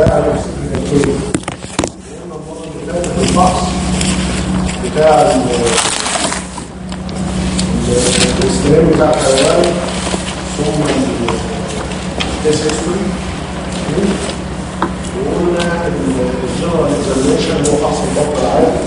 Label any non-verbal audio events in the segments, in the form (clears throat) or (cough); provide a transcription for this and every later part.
بتاع فاتت الفحص بتاع الحيوان ثم history وقلنا ال general examination هو فحص الضغط العادي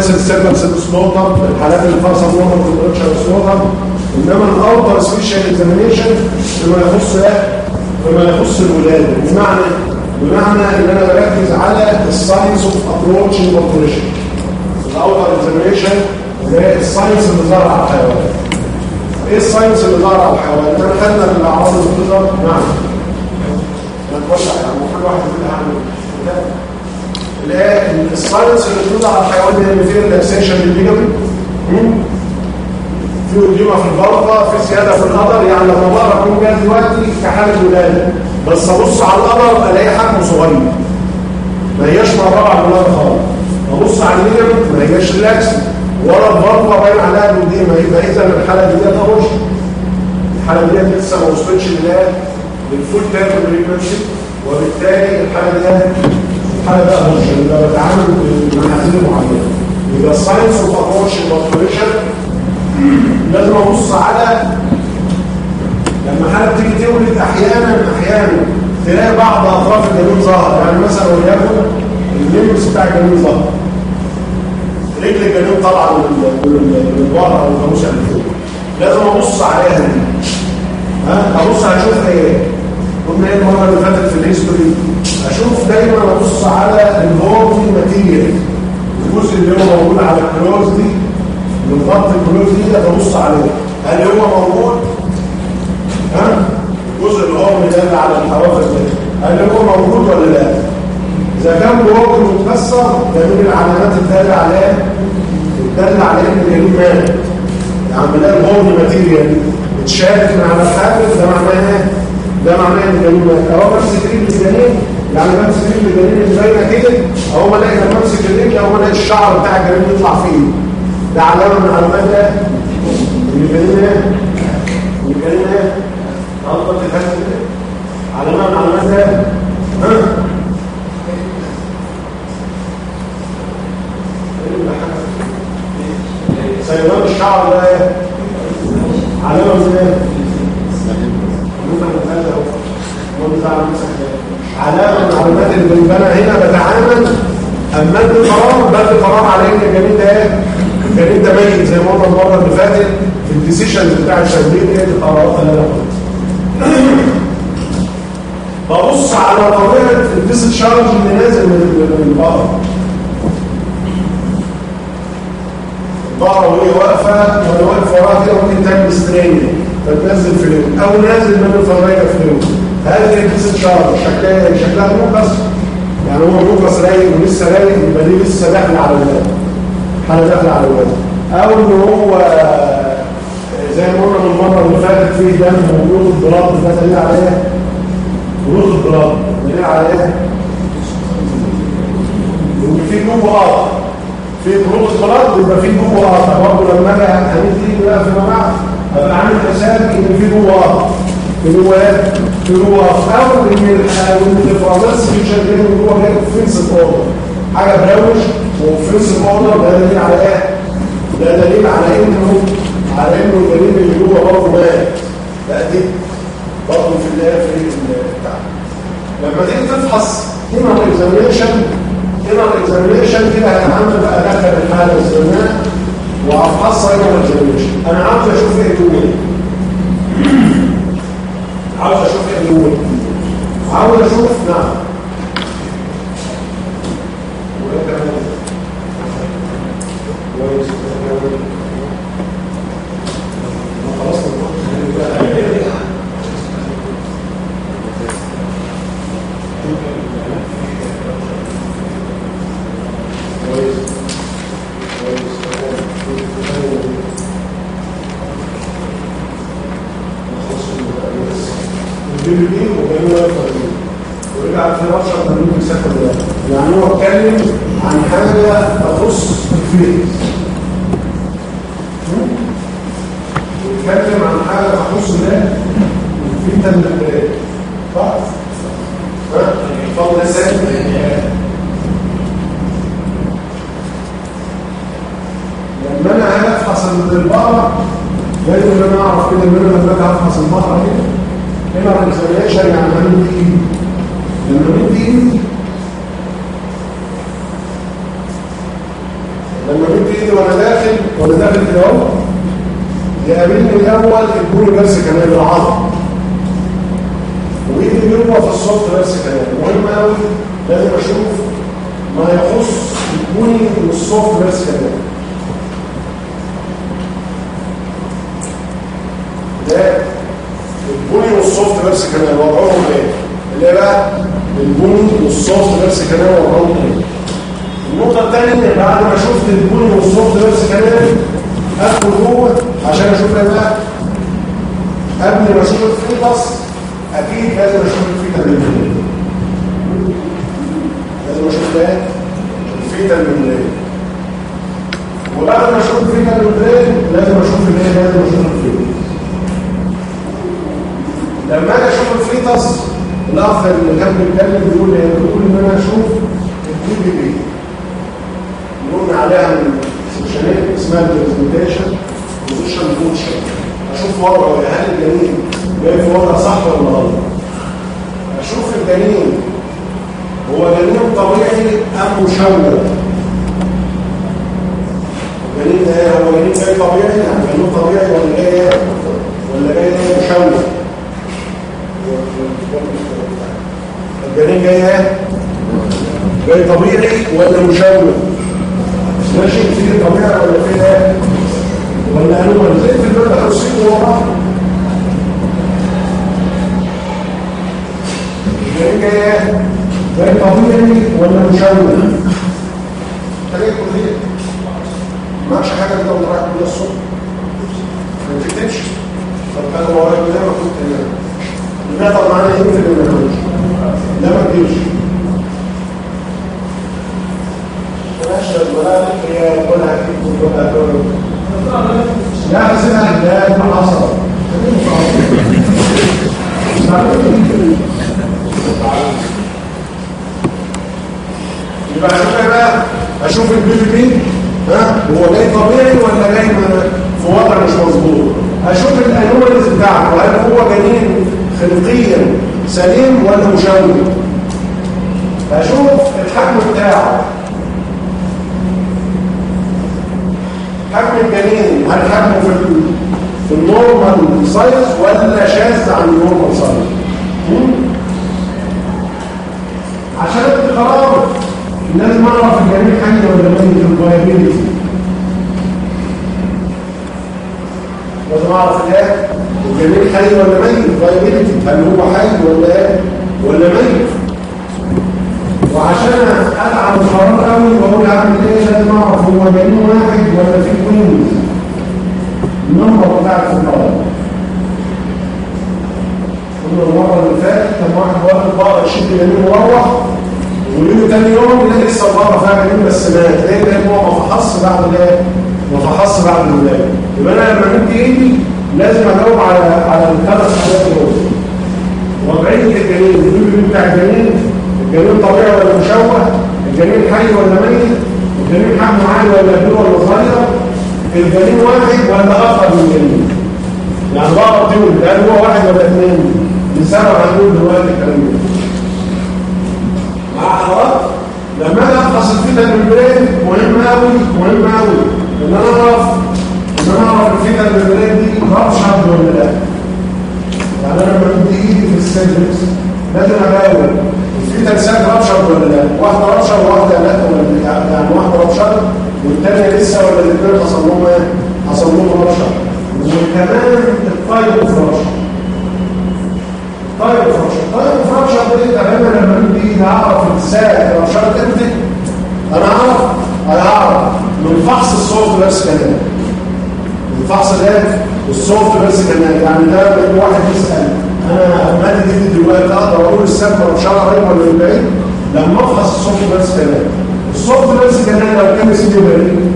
والجنرال لسه السيرفر سلوتر الحالات اللي فيها سبوتر تمبريتشر سلوتر إنما الاوتر سبيشال اكزامينشن بما يخص إيه؟ بما يخص الولادة. بمعنى بمعنى إن أنا بركز على الساينس اوف ابروتش اوبريشن الاوتر اكزامينشن هي الساينس اللي ظهر على الحيوان. إيه الساينس اللي ظهر على الحيوان؟ إحنا خدنا الاعراض اللي بتظهر نعم. ما تولع يعني كل واحد يقول عنه ال signs اللي بتظهر على الحيوان دي اللي فيها relaxation لل ligament في edema في ال vulva في زيادة في ال udder. يعني لما بقرأ اكون جاي دلوقتي في حالة ولاده بس أبص على ال udder ألاقي حجمه صغير. ما هياش مرة على الولادة خالص. أبص على ال ligament ما هياش ريلاكس ولا ال vulva باين عليها ال edema يبقى اذا الحالة دي تهوش الحالة دي لسه ما وصلتش لل full term pregnancy وبالتالي الحالة دي ده هوش يبقى بتعامل بمحاذير معينه يبقى ال signs of approaching parturition لازم أبص على لما حاله تيجي تولد أحيانا أحيانا تلاقي بعض أطراف الجنين ظهر يعني مثلا وليكن ال limbs بتاع الجنين ظهر رجل الجنين طالعه من ال- من ال- من الظهر أو الجاموسه اللي فوق. لازم أبص عليها دي. ها؟ أبص أشوف إيه. قلنا إيه المرة اللي فاتت في ال history؟ أشوف دايما أبص على ال horny material الجزء اللي هو موجود على ال claws دي من خط ال claws دي ببص عليه. هل هو موجود؟ ها؟ الجزء اللي هو على الحوافز ده. هل هو موجود ولا لا؟ إذا كان موجود متكسر ده من العلامات الدالة عليه الدالة عليه ان الجنين مات يعني بنلاقي ال horny material اتشالت من على الحافر ده معناه إيه؟ ده معناه إن مات اهو بمسك رجل الجنين يعني بمسك رجل الجنين اللي باينه كده أهو ما الاقي لما امسك الرجل اهو الاقي الشعر بتاع الجنين يطلع فيه. ده علامة من علامات ان الجنين إيه الجنين إيه غلطه الهدف كده علامة من علامات ده. ها؟ سيران الشعر ده. إيه علامة من إيه علامه من البنبنه أنا هنا بتعامل أما ادي قرار بدي قرار على ان الجنين ده. إيه الجنين ده ميت زي ما قلنا المرة اللي فاتت. في الديسيشن بتاع التمرين إيه؟ القرارات اللي باخدها ببص على طبيعه الديسشارج اللي نازل من البقرة. البقرة وهي واقفة وأنا واقف وراها كده ممكن تعمل سترينج فتنزل فلويد أو نازل من الفرايده فلويد هذه الديسشارج شكلها شكلها موكس يعني هو موكس رايق ولسه رايق يبقى دي لسه داخله على الولاد حاجة داخلة على الولاد أو ان هو زي ما قلنا من المره اللي فاتت فيه دم وجود الضراب ده دليل على إيه؟ وجود الضراب دليل على إيه؟ وفي جوه قاطع في بروز الضراب يبقى في جوه قاطع برضه لما أجي هنبتدي بقى فيما بعد أبقى عامل حساب إن في جوه قاطع في جوه إيه؟ في جوه قاطع أو ان ان الافرازات في شغالين جوه جاي فينس اوردر حاجة براوش وفينس اوردر ده دليل على إيه؟ ده دليل على انه على إنه الجنين اللي جوه برضه مات دي برضه في النهايه في بتاع لما تيجي تفحص هنا ال examination هنا ال examination كده هتعمل بقى دخل الحالة الزمنية وهفحصها هنا ال examination أنا عاوز أشوف إيه جوه عاوز أشوف إيه جوه عاوز أشوف نعم وايه كمان كويس يعني هو اتكلم عن حاجة تخص الفيز بيتكلم عن حاجة تخص في تنبيه صح؟ فضل سهل لما أنا عايز افحص البقرة لازم ان أنا أعرف كده ان أنا لما أجي افحص البقرة كده. هنا يعني مالي ايدي لما بدي ايدي لما بدي ايدي وأنا كده اهو يقابلني الأول البول بس كمان العظم وايدي جوه في الصوت بس كمان مهم قوي لازم أشوف ما يخص البوني والصوت بس كمان ده ال bony وال soft birth canal وضعهم إيه؟ اللي بقى؟ ال bony وال soft birth canal وضعهم إيه؟ النقطة الثانية بعد ما شفت ال bony وال soft birth canal ادخل جوه عشان أشوف إيه بقى قبل ما أشوف ال fetus أكيد لازم أشوف ال fetal membrane لازم أشوف إيه ال fetal membrane وبعد ما أشوف ال fetal membrane لازم أشوف الايه لازم أشوف ال fetus لما أنا أشوف ال fetus الاخ اللي كان بيتكلم بيقول إيه؟ بيقول إن أنا أشوف ال PP عليها من اسمها ال presentation position position أشوف وضعه هل الجنين جاي في وضع صح ولا غلط أشوف الجنين هو جنين طبيعي أم مشوه الجنين ده هو جنين جاي طبيعي؟ يعني جنين طبيعي ولا جاي ولا جاي مشوه الجنين جاي إيه؟ جاي طبيعي ولا مشوه ماشي في طبيعي ولا في إيه؟ ولا قالوا في البلد حسين وراه الجنين جاي طبيعي ولا تلاقي كليه معكش حاجة انت وراك كل الصبح. ما تكتبش. طب وراك كده ما كنت لا طب معانا إيه في لا ما تجيش بلاش الملائكه هي كلها كتب كلها كلها لا حسنا لا ما حصل يبقى أشوف إيه بقى PP ها؟ هو جاي طبيعي ولا جاي في وضع مش مظبوط؟ أشوف ال anomalies بتاعته هل هو جنين خلقيا سليم ولا مشوه؟ أشوف الحجم بتاعه. حجم الجنين هل حجمه في في ال normal size ولا شاذ عن ال normal size؟ عشان ادي قرار لازم اعرف الجنين حي ولا ميت ال viability لازم اعرف الايه الجنين حي ولا ميت؟ ال viability هل هو حي ولا إيه؟ ولا ميت؟ وعشان ادعم القرار قوي وأقول أعمل إيه؟ لازم أعرف هو جنين واحد ولا في twins ال number بتاع القرار قلنا المره اللي فاتت كان واحد واخد بقره يشد جنين وروح. ويجي تاني يوم يلاقي لسه البقره فيها بس مات. ليه؟ لأن هو ما فحصش بعد الايه؟ ما فحصش بعد الولاده يبقى أنا لما مد إيدي لازم اجاوب على على الثلاث حاجات دول. وضعيه الجنين. الفيديو بتاع الجنين. الجنين طبيعي ولا مشوه؟ الجنين حي ولا ميت؟ الجنين حجمه عالي ولا كبير ولا صغير؟ الجنين واحد ولا أكثر من جنين يعني بقرا تقول هل هو واحد ولا اثنين. لسبب هنقول دلوقتي الكلام ده. حضرتك لما أنا افحص ال fetal membrane مهم قوي مهم قوي ان أنا أعرف ان أنا أعرف ال fetal membrane دي rupture ولا لأ. يعني أنا لما بدي ايدي في ال cervix لازم اجاوب ال fetal sac rupture ولا لأ؟ واحدة rupture وواحدة لأ؟ ولا يعني واحدة rupture والثانيه لسه ولا الاثنين حصل لهم إيه؟ حصل لهم رابشر وكمان الطيب رابشر طيب فرشة طيب فرشة دي تماما لما بدي ايدي اعرف الساعة فرشة إمتى أنا أعرف أنا أعرف. من فحص الصوت بس كمان من فحص الايه الصوت بس كمان يعني ده واحد يسأل أنا مادة ايدي دلوقتي أقدر أقول الساعة فرشة قريب ولا من بعيد. لما أفحص الصوت بس كمان الصوت بس كمان لو كان سيدي بعيد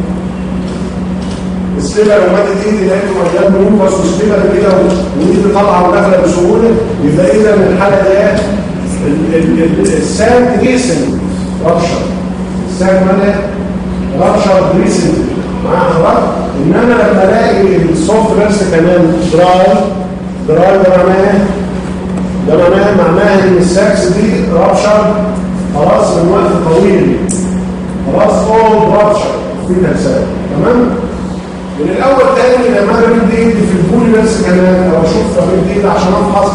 السيلة لو ماتت ايدي لقيته مليان بروفس والسيلة كده وايدي طالعه وداخله بسهوله يبقى اذا الحاله ديت السام ريسن رابشر السام مالها رابشر ريسن مع حضرتك انما لما الاقي السوفت بس كمان دراي دراي ده معناه ده معناه معناه ان الساكس دي رابشر خلاص من وقت طويل خلاص اول رابشر في تكسير تمام من الأول تاني لما أنا بدي ايدي في البولي بس كمان أو أشوف بدي ايدي عشان أفحص.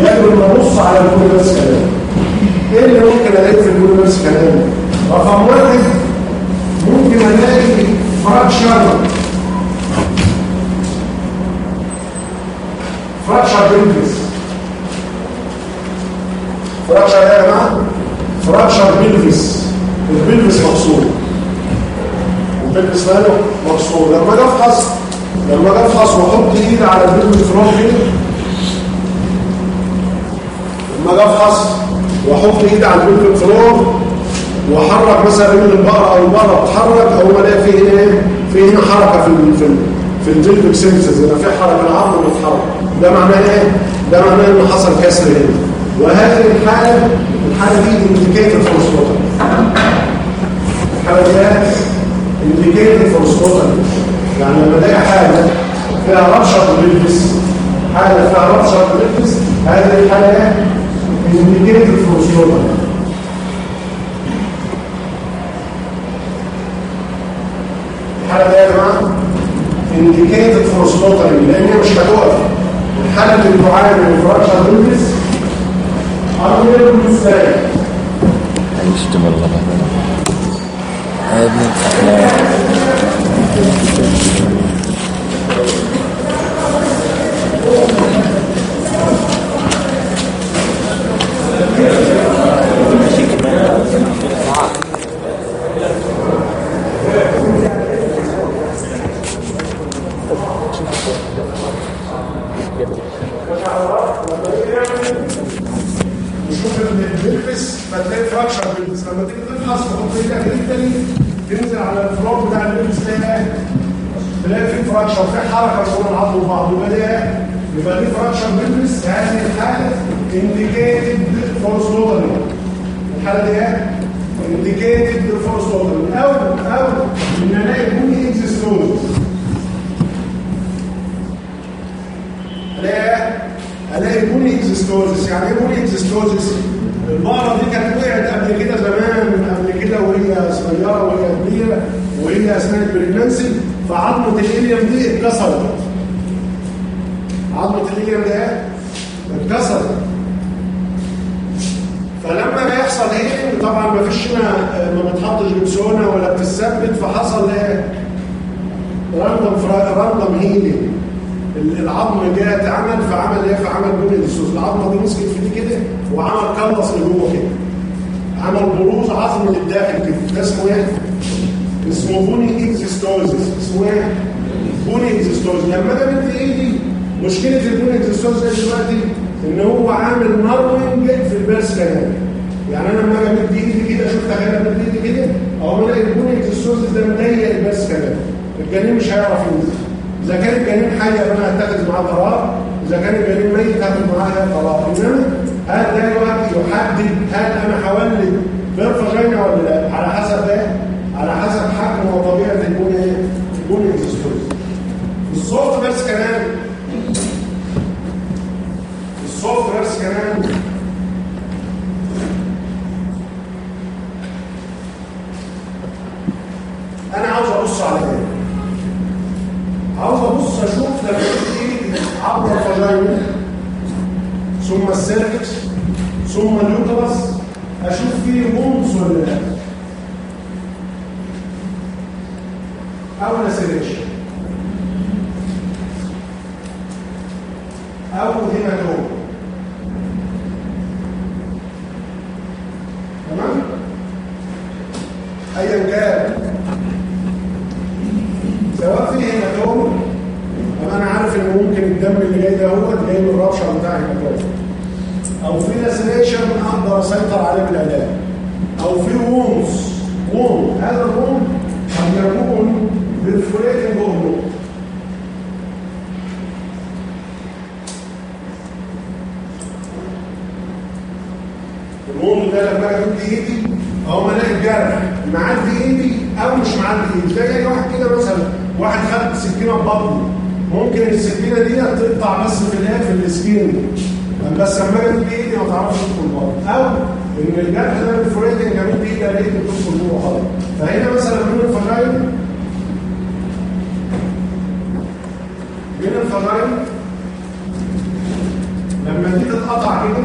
أن ابص على البولي بس كمان إيه اللي ممكن الاقي في البولي بس كمان رقم واحد ممكن ألاقي فراكشر fracture pelvis fracture إيه يا جماعة؟ fracture pelvis ال pelvis مكسور. ماله مكسور. لما افحص لما أجي افحص واحط ايدي على floor كده لما أجي افحص واحط ايدي على ال pelvis floor واحرك مثلا رجل البقرة أو البقره تتحرك أو الاقي في هنا إيه؟ في هنا حركة في ال في ال في ال pelvic symphysis هنا في حركة العظم بيتحرك ده معناه إيه؟ ده معناه ان حصل كسر هنا. وهذه الحاله الحالة دي indicated for الحالة دي indicated for slaughter يعني لما الاقي حاله فيها fracture pelvis حاله فيها fracture pelvis هذه الحاله indicated for slaughter الحالة دي يا indicated for slaughtering لأن هي مش هتقف الحالة اللي بتعاني من fracture pelvis أمر بالسلام هيشتم يا تنزل على ال floor بتاع ال pelvis تلاقي؟ تلاقي في fracture في حركة بين العظم وبعض يبقى إيه؟ يبقى دي fracture pelvis هذه الحالة indicated for slaughtering الحالة دي؟ indicated for slaughtering أو أو إن الاقي bony exostosis ألاقي ألاقي bony exostosis يعني إيه bony exostosis البقرة دي كانت وقعت قبل كده زمان قبل كده وهي صغيرة وهي وهي أثناء ال pregnancy فعظمة ال ilium دي اتكسرت. عظمة ال ilium ده اتكسرت. فلما بيحصل إيه طبعا ما فيش هنا ما بتحطش جبسونه ولا بتثبت فحصل إيه؟ random random healing العظم جه اتعمل فعمل إيه؟ فعمل bony exostosis العظمة دي مسكت في دي كده وعمل callus لجوه كده. عمل بروز عظم للداخل كده. ده اسمه إيه؟ اسمه bony exostosis اسمه إيه bony exostosis لما أنا بدي ايدي مشكلة ال bony exostosis دلوقتي إن هو عامل narrowing في ال birth canal. يعني أنا لما أجي امد ايدي كده شفت حاجة امد ايدي كده؟ أو ألاقي ال bony exostosis ده مضيق ال birth canal. الجنين مش هيعرف ينزل. إذا كان الجنين حي أنا هتخذ معاه قرار إذا كان الجنين ميت هاخد معاه قرار إنما هل ده دلوقتي يحدد هل أنا هولد per vagina ولا لأ؟ على حسب إيه حسب حجم وطبيعه ال bony ال bony exostosis الصوت بس كمان الصوت بس كمان أنا عاوز أبص على إيه عاوز أبص أشوف لما ايدي عبر ال vagina ثم ال cervix ثم ال uterus. أشوف فيه بونز ولا لا أو laceration أو hematoma تمام؟ ايا كان. سواء في hematoma طب أنا عارف ان ممكن الدم اللي جاي ده هو جاي من ال rupture بتاع ال hematoma أو في laceration أقدر أسيطر عليه بالعلاج أو في wounds wound هذا ال wound قد يكون perforating wound ال wound ده لما أجي امد ايدي ما الاقي الجرح معدي ايدي أو مش معدي ايدي تلاقي واحد كده مثلا واحد خد سكينه في بطنه ممكن السكينه دي تقطع بس في الايه في ال skin بس لما أجي امد ايدي ما تعرفش تدخل بطن أو ان الجرح ده perforating امد ايدي الاقي بتدخل جوه خالص فهنا مثلا من ال vagina من ال vagina لما دي تتقطع كده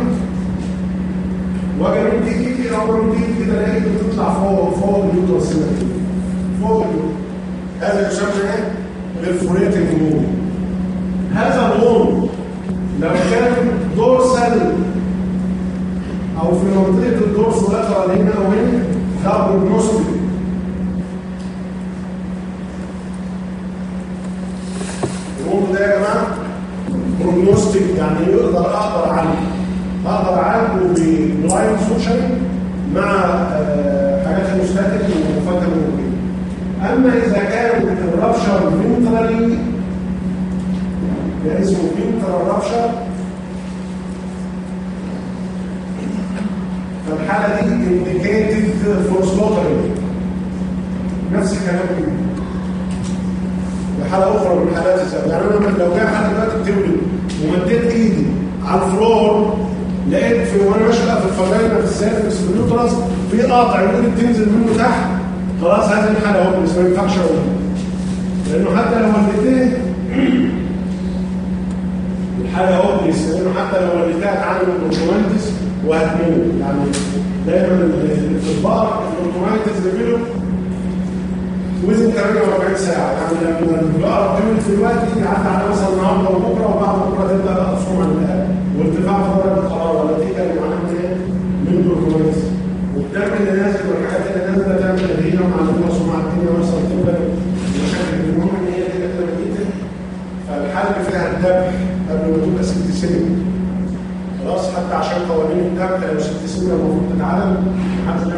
من دي كده أو دي كده الاقي بتطلع فوق فوق ال uterus كده فوق هذا يسمى إيه؟ perforating wound هذا ال wound لو كان dorsal أو في منطقة ال dorsolateral هنا أو هنا ده prognostic ده prognostic يعني يقدر أقدر عنه أقدر اعالجه ب blind suture مع حاجات المستهلك ومفاكهه ممكن أما إذا كان ال rupture ventrally ده اسمه ventral rupture فالحالة دي indicated for slaughtering نفس الكلام. كده حالة أخرى من حالات الزمن يعني أنا لو جاي حاله دلوقتي بتولد ومديت إيدي على الفلور لقيت في وأنا ماشي بقى في الفجاينا في السيرفكس في اليوترس في قاطع يقول بتنزل منه تحت خلاص هذه الحالة أهو بس ما ينفعش أقول. لأنه حتى لو ولدتيه الحالة أهو لأنه حتى لو ولدتها تعمل بروتومانتس وهتموت. يعني دايما في البقر البروتومانتس ديفلوب وزن 48 ساعة. يعني لما البقره بتولد في الوقت يعدي على مثلا النهارده وبكرة وبعد بكرة تبدأ بقى تصوم عن الآن وارتفاع في درجة الحرارة. نتيجه لمعنى إيه؟ من البروتومانتس وبتعمل نازل والحاجات اللي نازلة تعمل هدينا مع الناس ومع الدنيا مثلا تبقى المشاكل المهم ان هي كده كده فالحل فيها الذبح قبل ما تبقى ست سنين. خلاص حتى عشان قوانين الذبح لو ست سنين المفروض تتعلم ده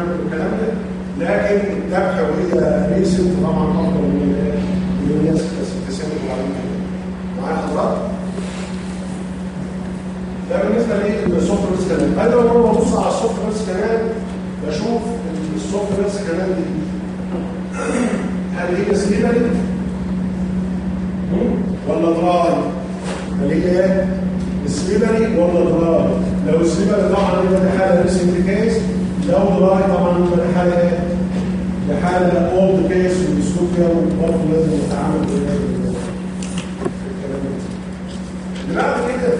لكن الذبح وهي recent طبعا افضل من الناس وبعدين معايا حضرتك ده بالنسبة لل soft birth canal أنا لما ببص على ال soft birth canal بشوف ال soft birth canal دي. هل هي slippery ولا dry هل هي slippery ولا dry لو slippery طبعا يبقى حاله recent case لو dry طبعا دي حالة إيه؟ دي حاله old case و dystocia وبرضه لازم نتعامل ده بعد كده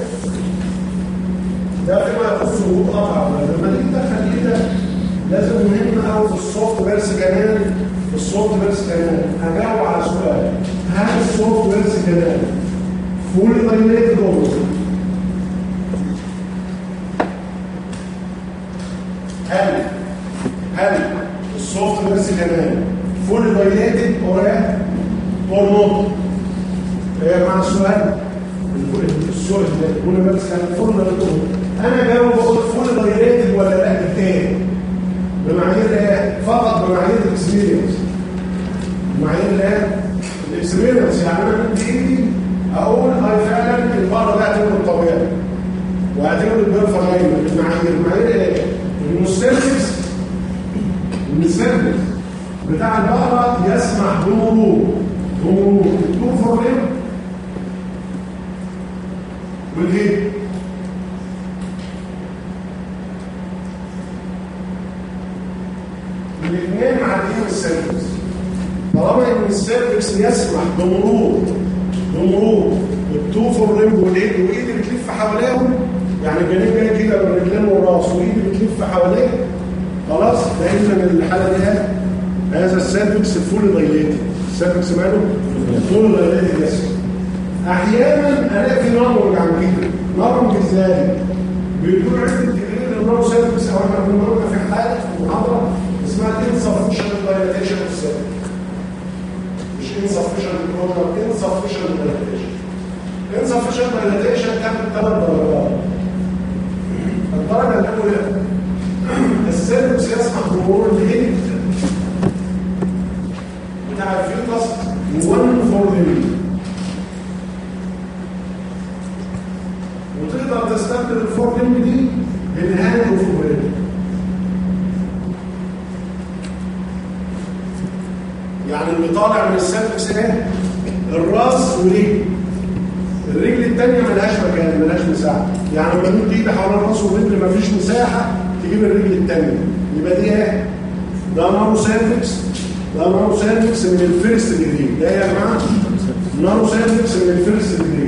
ده فيما يخص وجود قطع لما تيجي تدخل كده لازم مهم قوي في ال soft birth canal في ال soft birth canal. هجاوب على سؤال. هل ال soft birth canal full dilated ولا هل هل ال soft birth canal full dilated or or not يا جماعة السؤال. السؤال كل بس كان full dilated أنا جاوب بقول full dilated ولا لا بالتاني بمعايير إيه فقط بمعايير ال experience بمعايير إيه ال experience يعني أنا بايدي أقول هاي فعلا البقره ده هتولد الطبيعي وهتولد البرفه دايما المعايير المعايير إيه ال cervix ال cervix بتاع البقره يسمح بمرور بمرور ال two forelimb والإيه؟ الاثنين معديين ال cervix طالما إن ال cervix يسمح بمرور بمرور ال two forelimb وال head وايدي بتلف حواليهم؟ يعني الجنين جاي كده بالرجلين والراس وايدي بتلف حواليه خلاص؟ ده اذا الحالة دي هذا ال cervix full dilated. ال cervix ماله؟ full dilated يسمح أحيانا ألاقي في narrow عن كده narrow إزاي؟ بيكون عندي تقرير ال narrow cervix أو إحنا بنمرج في حالة محاضرة اسمها insufficient dilatation of cervix. مش insufficient program insufficient dilatation. insufficient dilatation تاخد ثلاث درجات. الدرجه الاولى ال cervix يسمح بمرور ال head بتاع ال fetus 1 fore وتقدر تستبدل ال fore دي بال hand of يعني اللي طالع من ال cervix إيه الراس ورجل الرجل الثانية ملهاش مكان ملهاش مساحه يعني لما حوالين الراس والرجل مفيش مساحة تجيب الرجل الثانية يبقى دي إيه؟ ده narrow cervix. ده narrow cervix من ال first degree. ده يا جماعة؟ نارو سيرفكس من الفيرست ديجري.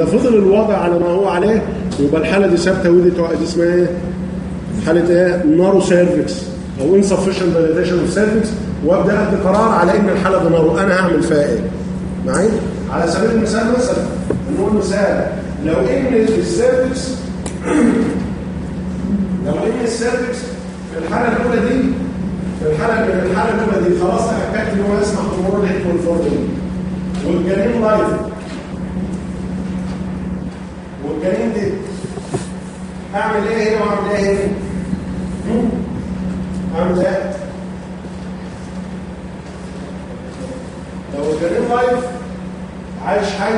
إذا فضل الوضع على ما هو عليه يبقى الحالة دي ثابتة ودي دي اسمها إيه؟ حالة إيه؟ narrow cervix أو insufficient dilatation of cervix وأبدأ أدي قرار على إن الحالة دي narrow أنا هعمل فيها إيه؟ معايا؟ على سبيل المثال مثلا نقول مثال لو إن ال cervix (clears throat) لو إن ال cervix في الحالة الأولى دي في الحالة من الحالة الأولى دي خلاص تاكدت إن هو يسمح بمرور ال head والجنين live والجنين dead اعمل إيه هنا واعمل إيه هنا؟ اعمل إيه لو الجنين live عايش حي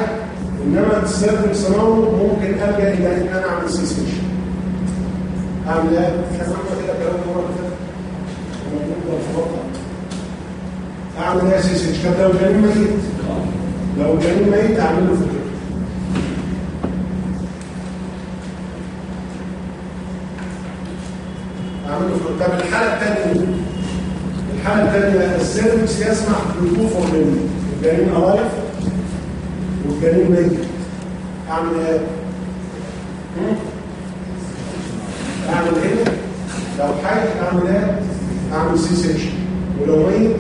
إنما تستخدم صناعه ممكن ألجأ إلى إن أنا أعمل سي سيشن اعمل إيه إحنا عملنا كده كلام المره اللي فاتت لما بنفضل في بطنك أعمل إيه سي سيشن طب لو الجنين ميت لو الجنين ميت اعمل له فكره اعمل له فكره طب الحاله الثانية الحاله الثانية ال cervix يسمح بال two forelimb الجنين alive والجنين ميت. أعمل إيه؟ أعمل إيه؟ لو حي أعمل إيه؟ أعمل سي سيكشن ولو ميت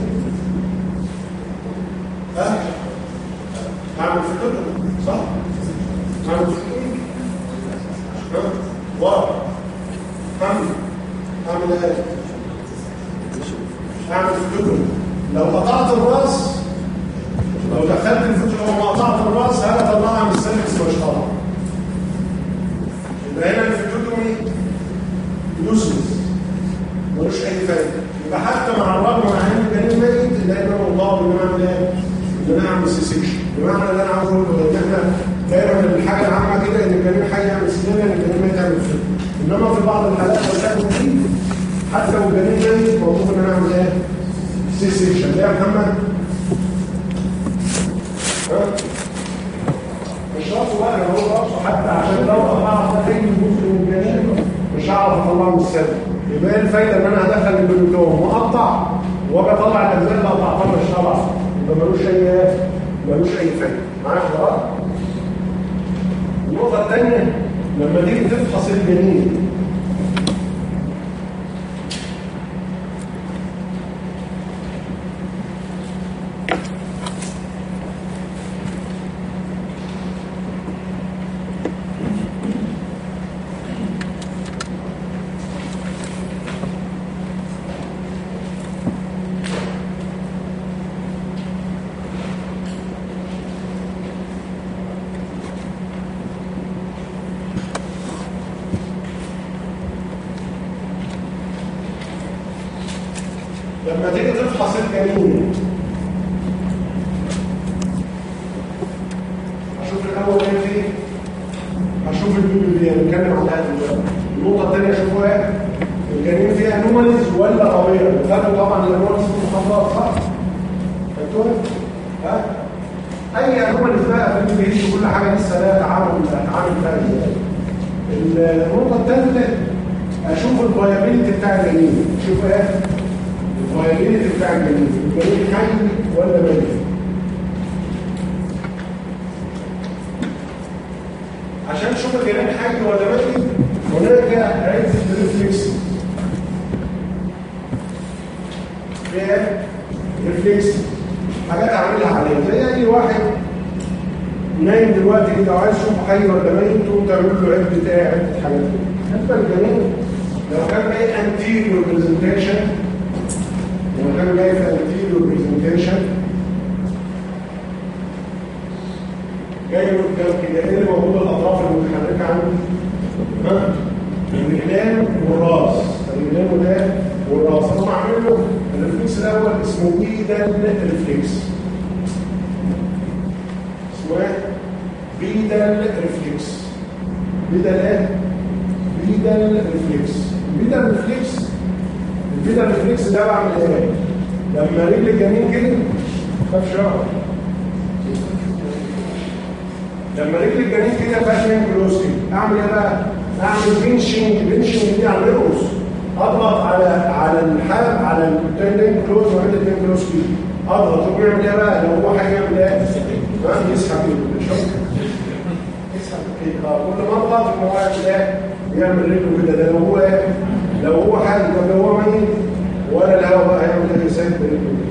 عشان تشوف الجنين حي ولا ميت هناك عدة reflex فيها reflex حاجات اعملها عليها زي أي واحد نايم دلوقتي كده وعايز يشوف حي ولا ميت تقوم تعمل له عده إيه عده حاجات بالنسبة للجنين لو كان جاي anterior presentation لو كان جاي في anterior presentation جاي قدام كده؟ إيه اللي موجود الاطراف المتحركه عنده ها الرجلان والراس الرجلان وده والراس أنا بعمل له ال reflex الأول اسمه pedal reflex اسمه إيه؟ pedal reflex pedal إيه؟ pedal reflex ال pedal reflex ال pedal reflex ده بعمل إيه؟ لما رجل الجنين كده خاف شعر لما رجل الجنين كده بقى كده أعمل إيه بقى؟ أعمل بنشنج. بنشنج دي على الرؤوس أضغط على على الحلق على التندين كلوز وعند التندين كلوز كده أضغط ويعمل إيه بقى لو هو هيعمل إيه يسحب كده يسحب. كده كل ما أضغط ان هو يعمل إيه يعمل رجله كده. ده لو هو لو هو طب لو هو ميت ولا الهواء بقى هيعمل إيه برجله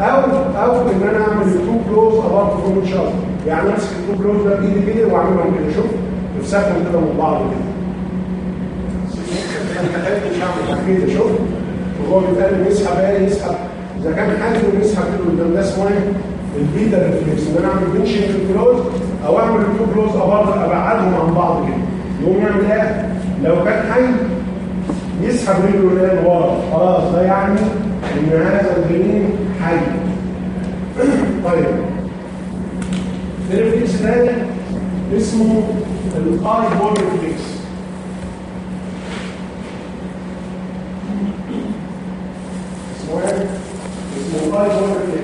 أو أو إن أنا أعمل ال two claws apart from each other يعني أمسك ال two claws ده بإيدي كده واعملهم كده شوف افسخهم كده من بعض كده انت خايف مش هعمل كده شوف وهو بيتقلب يسحب إيه يسحب. إذا كان حجم يسحب كده قدام ده اسمه إيه؟ ال pedal reflex ان أنا اعمل pinching في ال claws أو أعمل ال two claws أبعدهم عن بعض كده. يقوم يعمل إيه؟ لو كان حي يسحب اللي هي لورا خلاص ده يعني إن هذا الجنين حي. (clears throat) طيب. ال reflex ده اسمه ال eyeball 500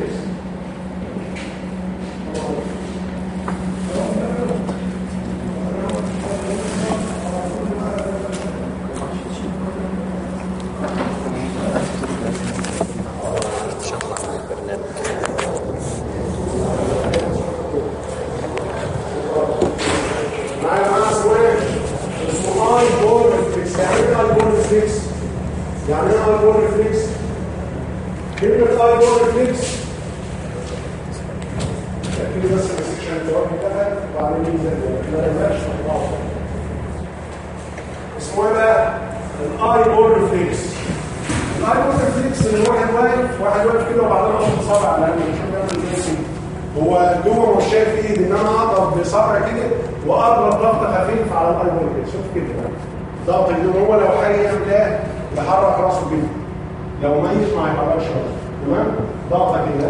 لو ما يحركش راسه تمام؟ ضغطة كده.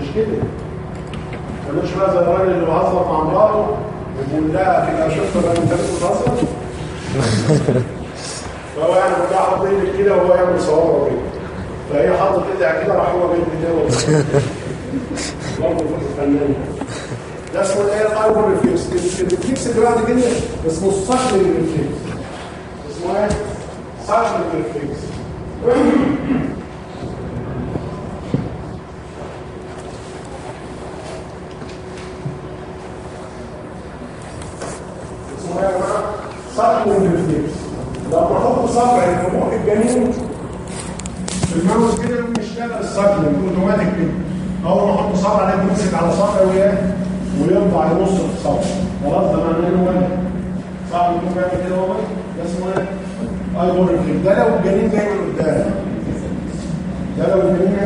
مش كده؟ ملوش بقى زي الراجل اللي بيهزر مع مراته يقول لها كده شفت الراجل ده بتهزر فهو يعني بتاع حاطط إيدك كده وهو يعمل صوابعه كده. فهي حاطط إيدها كده راح هو بيد كده برضه فنان ده اسمه الايه ال eyeball reflex ال reflex اللي بعد كده اسمه ال suckle reflex اسمه إيه؟ suckle reflex reflex لما أحط صبعي في بق الجنين في كده يقوم يشتغل ال suckle automatic كده اول ما أحط صبع عليه يمسك على صبعي وياه ويرفع يمص في الصبع خلاص ده معناه انه صعب يكون بيعمل كده هو ده اسمه إيه؟ eyeball reflex ده لو الجنين جاي من قدام. ده لو الجنين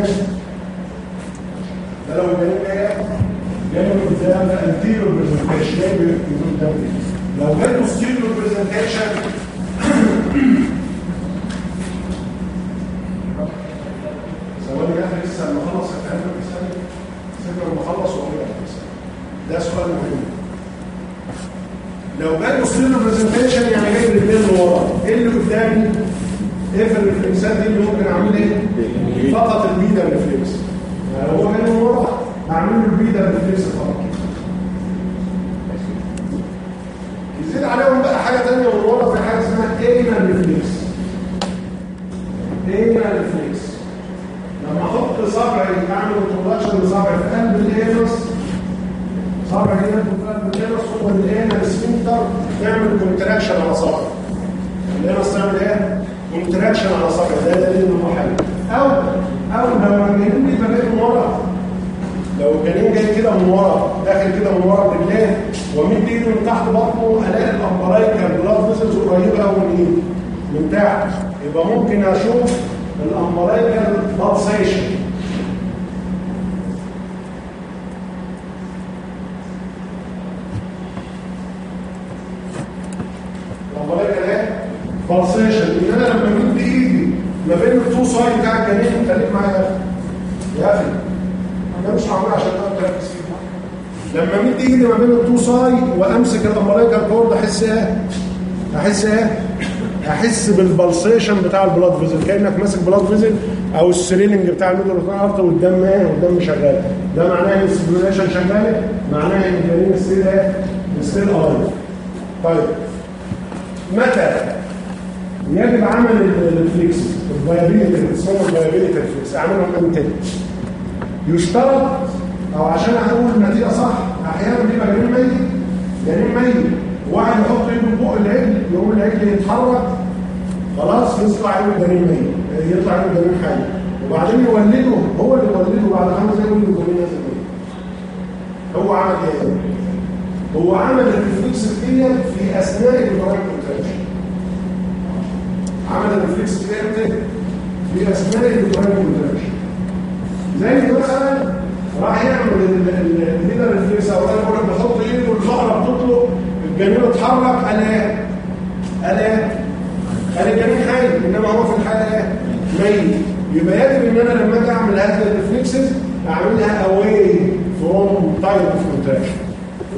ده لو الجنين جاي. جاي من قدام. ده anterior presentation جاي من قدام. لو جاي posterior presentation ثواني أخي لسه اخلص الكلام ده بيسالني سيبنا وأقول لك ده سؤال مهم. لو جاي posterior presentation يعني جاي الاثنين لورا إيه اللي قدامي؟ إيه في الريفلكسات دي اللي ممكن اعمل إيه؟ فقط ال pedal reflex يعني هو جاي من ورا هعمل له ال pedal reflex فقط يزيد عليهم بقى حاجة ثانية من ورا في حاجة اسمها anal reflex anal reflex لما أحط صبعي اعمل introduction لصبعي في قلب ال anus صبعي هنا في قلب ال anus هو ال anal sphincter تعمل contraction على صبعي ال anus تعمل إيه؟ contraction على صبعي ده دليل ان هو حي أو أو لو الجنين دي بلاقي من ورا لو الجنين جاي كده من ورا داخل كده من ورا برجليه ومد ايده من تحت بطنه ألاقي ال umbilical blood vessels قريبة قوي من إيده من تحت. يبقى ممكن أشوف ال umbilical pulsation ال umbilical pulsation ان أنا لما امد ايدي ما بين ال two side بتاع الجنين خليك معايا يا أخي أنا مش هعمل عشان أقدر تركز فيه لما امد ايدي ما بين ال two side وامسك ال umbilical cord احس إيه؟ احس إيه؟ احس بال pulsation بتاع ال blood vessel كانك ماسك blood vessel أو ال thrilling بتاع ال middle artery والدم إيه والدم شغال ده معناه ان ال circulation شغاله معناه ان الجنين still إيه still alive طيب متى يجب عمل ال reflex ال viability اسمه ال viability reflex اعملهم إمتى يشترط أو عشان أقول النتيجة صح أحيانا بيبقى جنين ميت جنين ميت. واحد يحط ايده فوق العجل يقوم العجل يتحرك خلاص يطلع له جنين ميت يطلع له جنين حي. وبعدين يولده هو اللي يولده بعد خمس دقايق يقول له جنين هو عمل إيه؟ هو عمل الريفلكس ديت في أثناء البرايم باثناء الدخول كونتراكشن زي مثلا راح يعمل ال pedal reflex أو أنا بقول بحط إيده والبقرة بتطلق الجنين اتحرك؟ قال إيه؟ قال الجنين حي إنما هو في الحاله؟ ميت يبقى يجب إن أنا لما أجي أعمل هذه ال reflexes أعملها away from time of contraction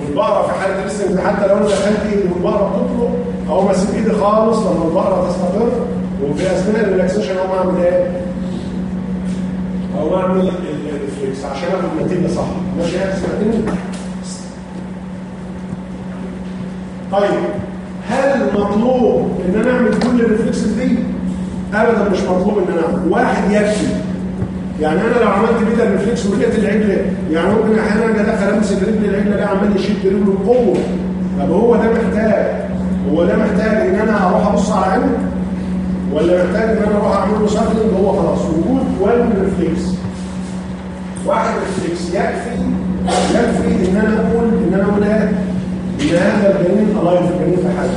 والبقرة في حالة resting حتى لو أنا دخلت والبقرة بتطلق أو ماسك ايدي خالص لما البقرة تستقر وفي اثناء ال relaxation اقوم اعمل إيه؟ أو اعمل ال reflex عشان اخد النتيجة صح. ماشي يا سمعتني؟ طيب هل مطلوب إن أنا أعمل كل ال reflex دي؟ ابدا مش مطلوب إن أنا أعمل. واحد يكفي. يعني أنا لو عملت كده ال reflex ولقيت العجل يعني ممكن أحيانا أجي أدخل أمسك رجل العجل ده عمال يشد رجله بقوة. طب هو ده محتاج. هو ده محتاج إن أنا أروح أبص على عينه ولا محتاج إن أنا أروح أعمل له suckling هو خلاص. وجود one reflex واحد reflex يكفي يكفي إن أنا أقول إن أنا أقول إن هذا الجنين alive الجنين في حاجة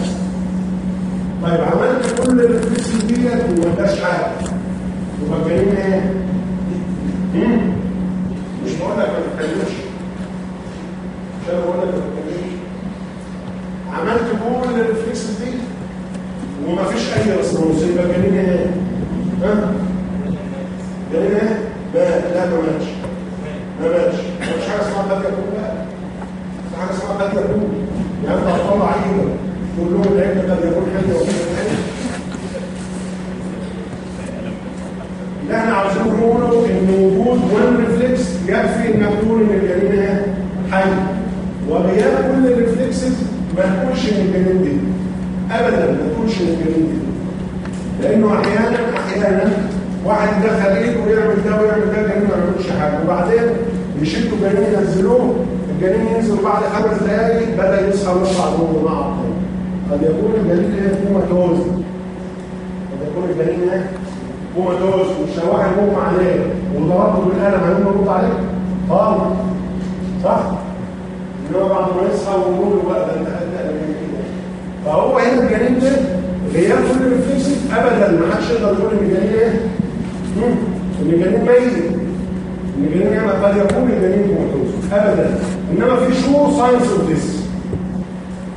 طيب عملت كل ال reflex ديت وما اداش حاجة. يبقى الجنين إيه؟ مش بقول لك ما تتكلمش. مش أنا بقول لك عملت كل ال reflex دي وما فيش أي response يبقى الجنين إيه ها؟ جنين إيه مات لا ما ماتش. ما ماتش. مفيش حاجة اسمها قد يكون بقى في حاجة اسمها قد يكون يعني انت هتطلع عينه تقول لهم العيب قد يكون حلو حلو. اللي إحنا عاوزين نقوله إن وجود one reflex يكفي إنك تقول إن الجنين حي. وغياب كل ال reflexes ما تقولش ان الجنين dead ابدا ما تقولش ان الجنين dead لأنه أحيانا أحيانا واحد يدخل إيده ويعمل ده ويعمل ده الجنين ما يعملش حاجة. وبعدين يشدوا الجنين ينزلوه. الجنين ينزل بعد خمس دقائق بدأ يصحى ويطلع normal طيب قد يكون الجنين إيه comatose قد يكون الجنين إيه comatose مش واحد مغمى عليه وضربته بالقلم هيقوم يرد عليه خالص صح؟ إنما بعد ما يصحى ويقول له بقى ده أنت فهو هنا الجنين ده غياب كل ال reflexes ابدا. ما حدش يقدر يقول إن الجنين إيه؟ إن الجنين ميت. إن الجنين يعني قد يكون الجنين comatose ابدا. إنما في sure signs of death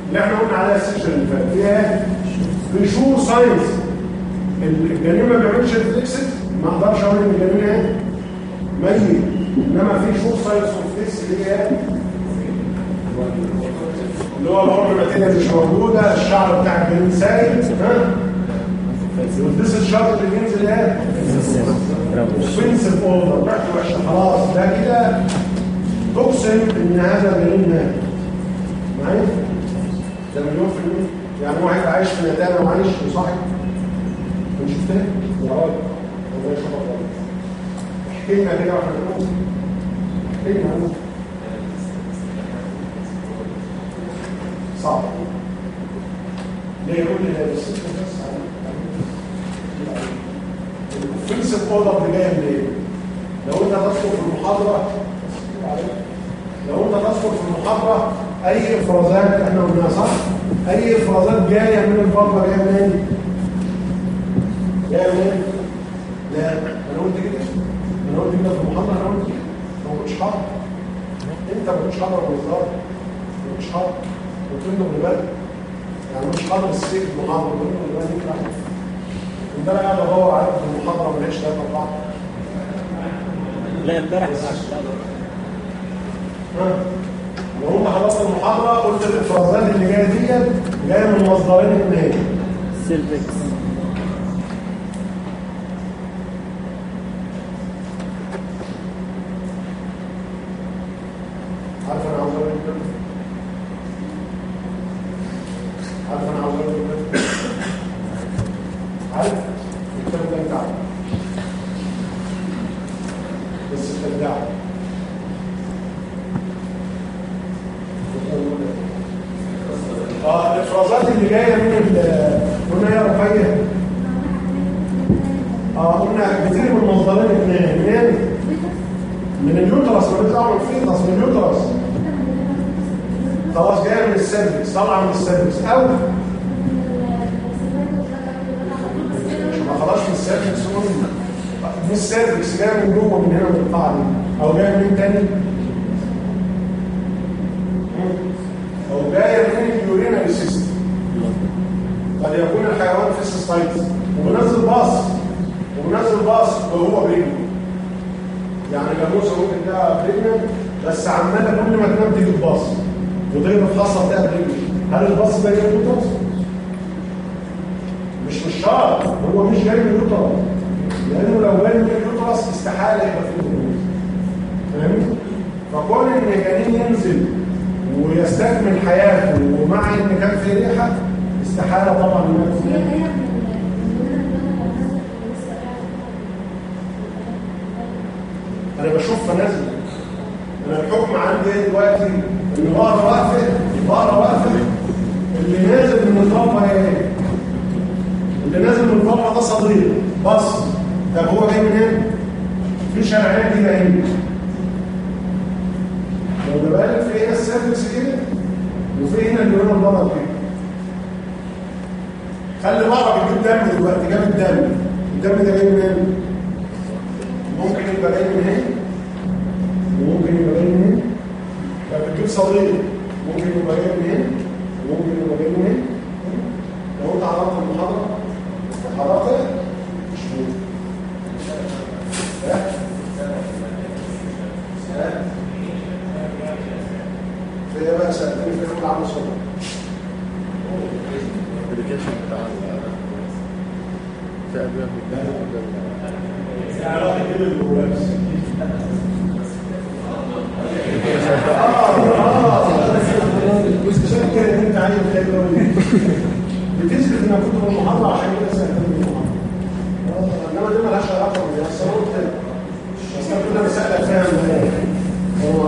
اللي إحنا قلنا عليها ال session اللي فات. فيها؟ في sure signs الجنين ما بيعملش reflexes ما أقدرش أقول إن الجنين إيه؟ ميت. إنما في sure signs of death اللي هي اللي هو الهرمون ال material مش موجودة الشعر بتاع الجنين سايب ها؟ وال discharge اللي بينزل إيه؟ offensive odor ريحته وحشه خلاص ده كده تقسم إن هذا الجنين مات معايا؟ ده مليون في المية. يعني هو هيبقى عايش في ندامه وعايش وصاحي مش شفتها؟ يا راجل. يشرفك. والله احكي لنا كده وإحنا بنقول. احكي لنا. صعب ليه؟ لي ده بس الاوفنسيف اوردر اللي جاية منين؟ لو انت تذكر في المحاضرة لو انت تذكر في المحاضرة أي إفرازات إحنا قلناها صح؟ أي إفرازات جاية من البطنه جاية منين؟ جاية منين؟ لا. أنا قلت كده. أنا قلت كده في المحاضرة أنا قلت كده. ما كنتش حاضر. أنت ما كنتش حاضر بالظبط ما كنتش حاضر. قلت له بالك يعني مش حاضر السيف المحاضره قلت له من بالك أنا قاعد ادور عليك في المحاضره ما لقيتش ثلاثة أربعة لا امبارح انت خلصت المحاضرة قلت الافرازات اللي جاية ديت جاية من مصدرين اثنين سيلفكس. اللي نازل ده صديق بص طب هو جاي من هنا في شرعيه كده لو بالك في هنا السيرفكس كده وفي هنا هنا البقره كده. خلي بقره بتجيب دم دلوقتي جاب الدم. الدم ده جاي من هنا ممكن يبقى جاي من هنا. وممكن يبقى جاي من هنا. فبتجيب صديق ممكن يبقى جاي من هنا. وممكن يبقى جاي من هنا. لو انت حضرت المحاضرة. ها؟ فهي بقى سألتني في يوم العمل صدق الابلكيشن بتاع في ادويه علاقه كده بالجواز متشكر ان انت عايز تلاقي بتثبت انك كنت في المحاضره عشان كده سالتني المحاضره آه، إنما دي مالهاش علاقة بالجواز بس أنا قلت أنا كنت بسالك فاهم هو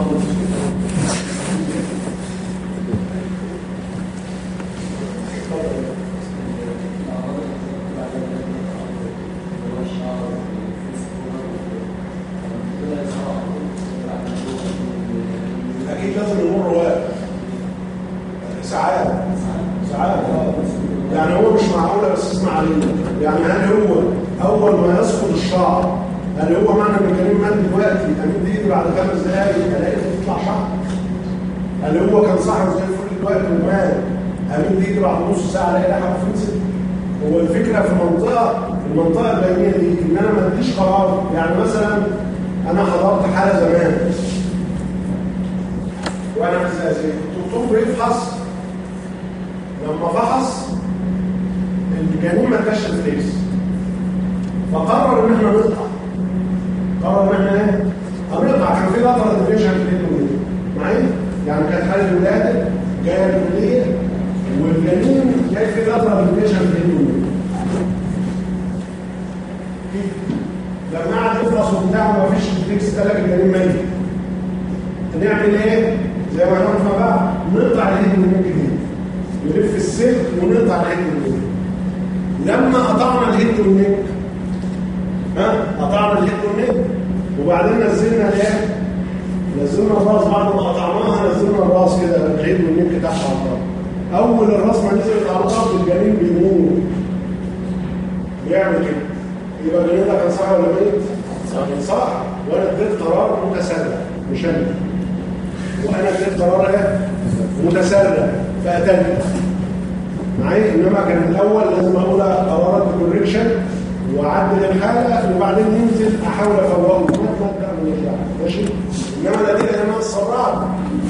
إنما ان أنا اتسرعت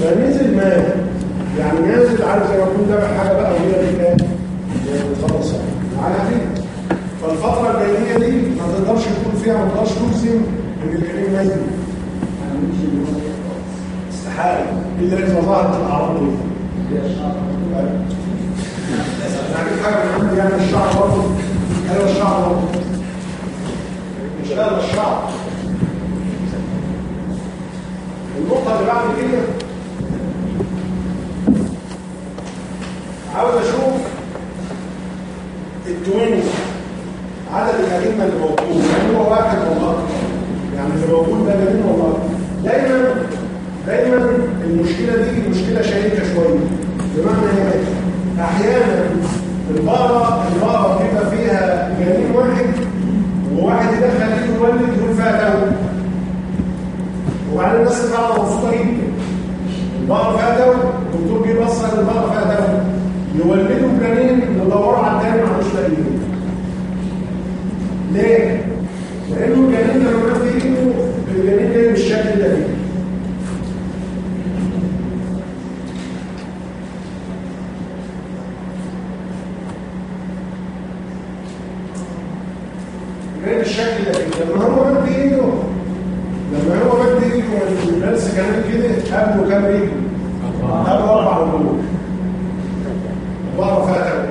فنزل مات يعني نازل عارف زي ما اكون دافع حاجة بقى وهي كام خلاص معايا كده فالفترة البينيه دي ما تقدرش تكون فيها ما تقدرش تجزم إن الكريم نازل استحالة. إلا إذا ظهرت الأعراض دي. يعني حاجة من يعني الشعر برضه. أيوه الشعر برضه؟ مش قادر الشعر. النقطة اللي بعد كده. عاوز أشوف التوينز عدد الأئمة اللي موجود هل هو واحد أكتر؟ يعني اللي موجود ده جميل أكتر؟ دايما دايما المشكلة دي مشكلة شائكة شوية. بمعنى إيه؟ أحيانا البقرة البقرة بيبقى فيها جنين واحد وواحد يدخل وبعدين الناس اللي طالعه مبسوطة جدا. بقرا فيها دواء الدكتور جه بص على البقره فيها دواء يولدوا جنين يدوروا على الدواء ما عندوش لاقيين ليه؟ لأنه الجنين اللي ايده والناس كمان كده قبله كام رجل قبله أربع رجول أربعة فاتحه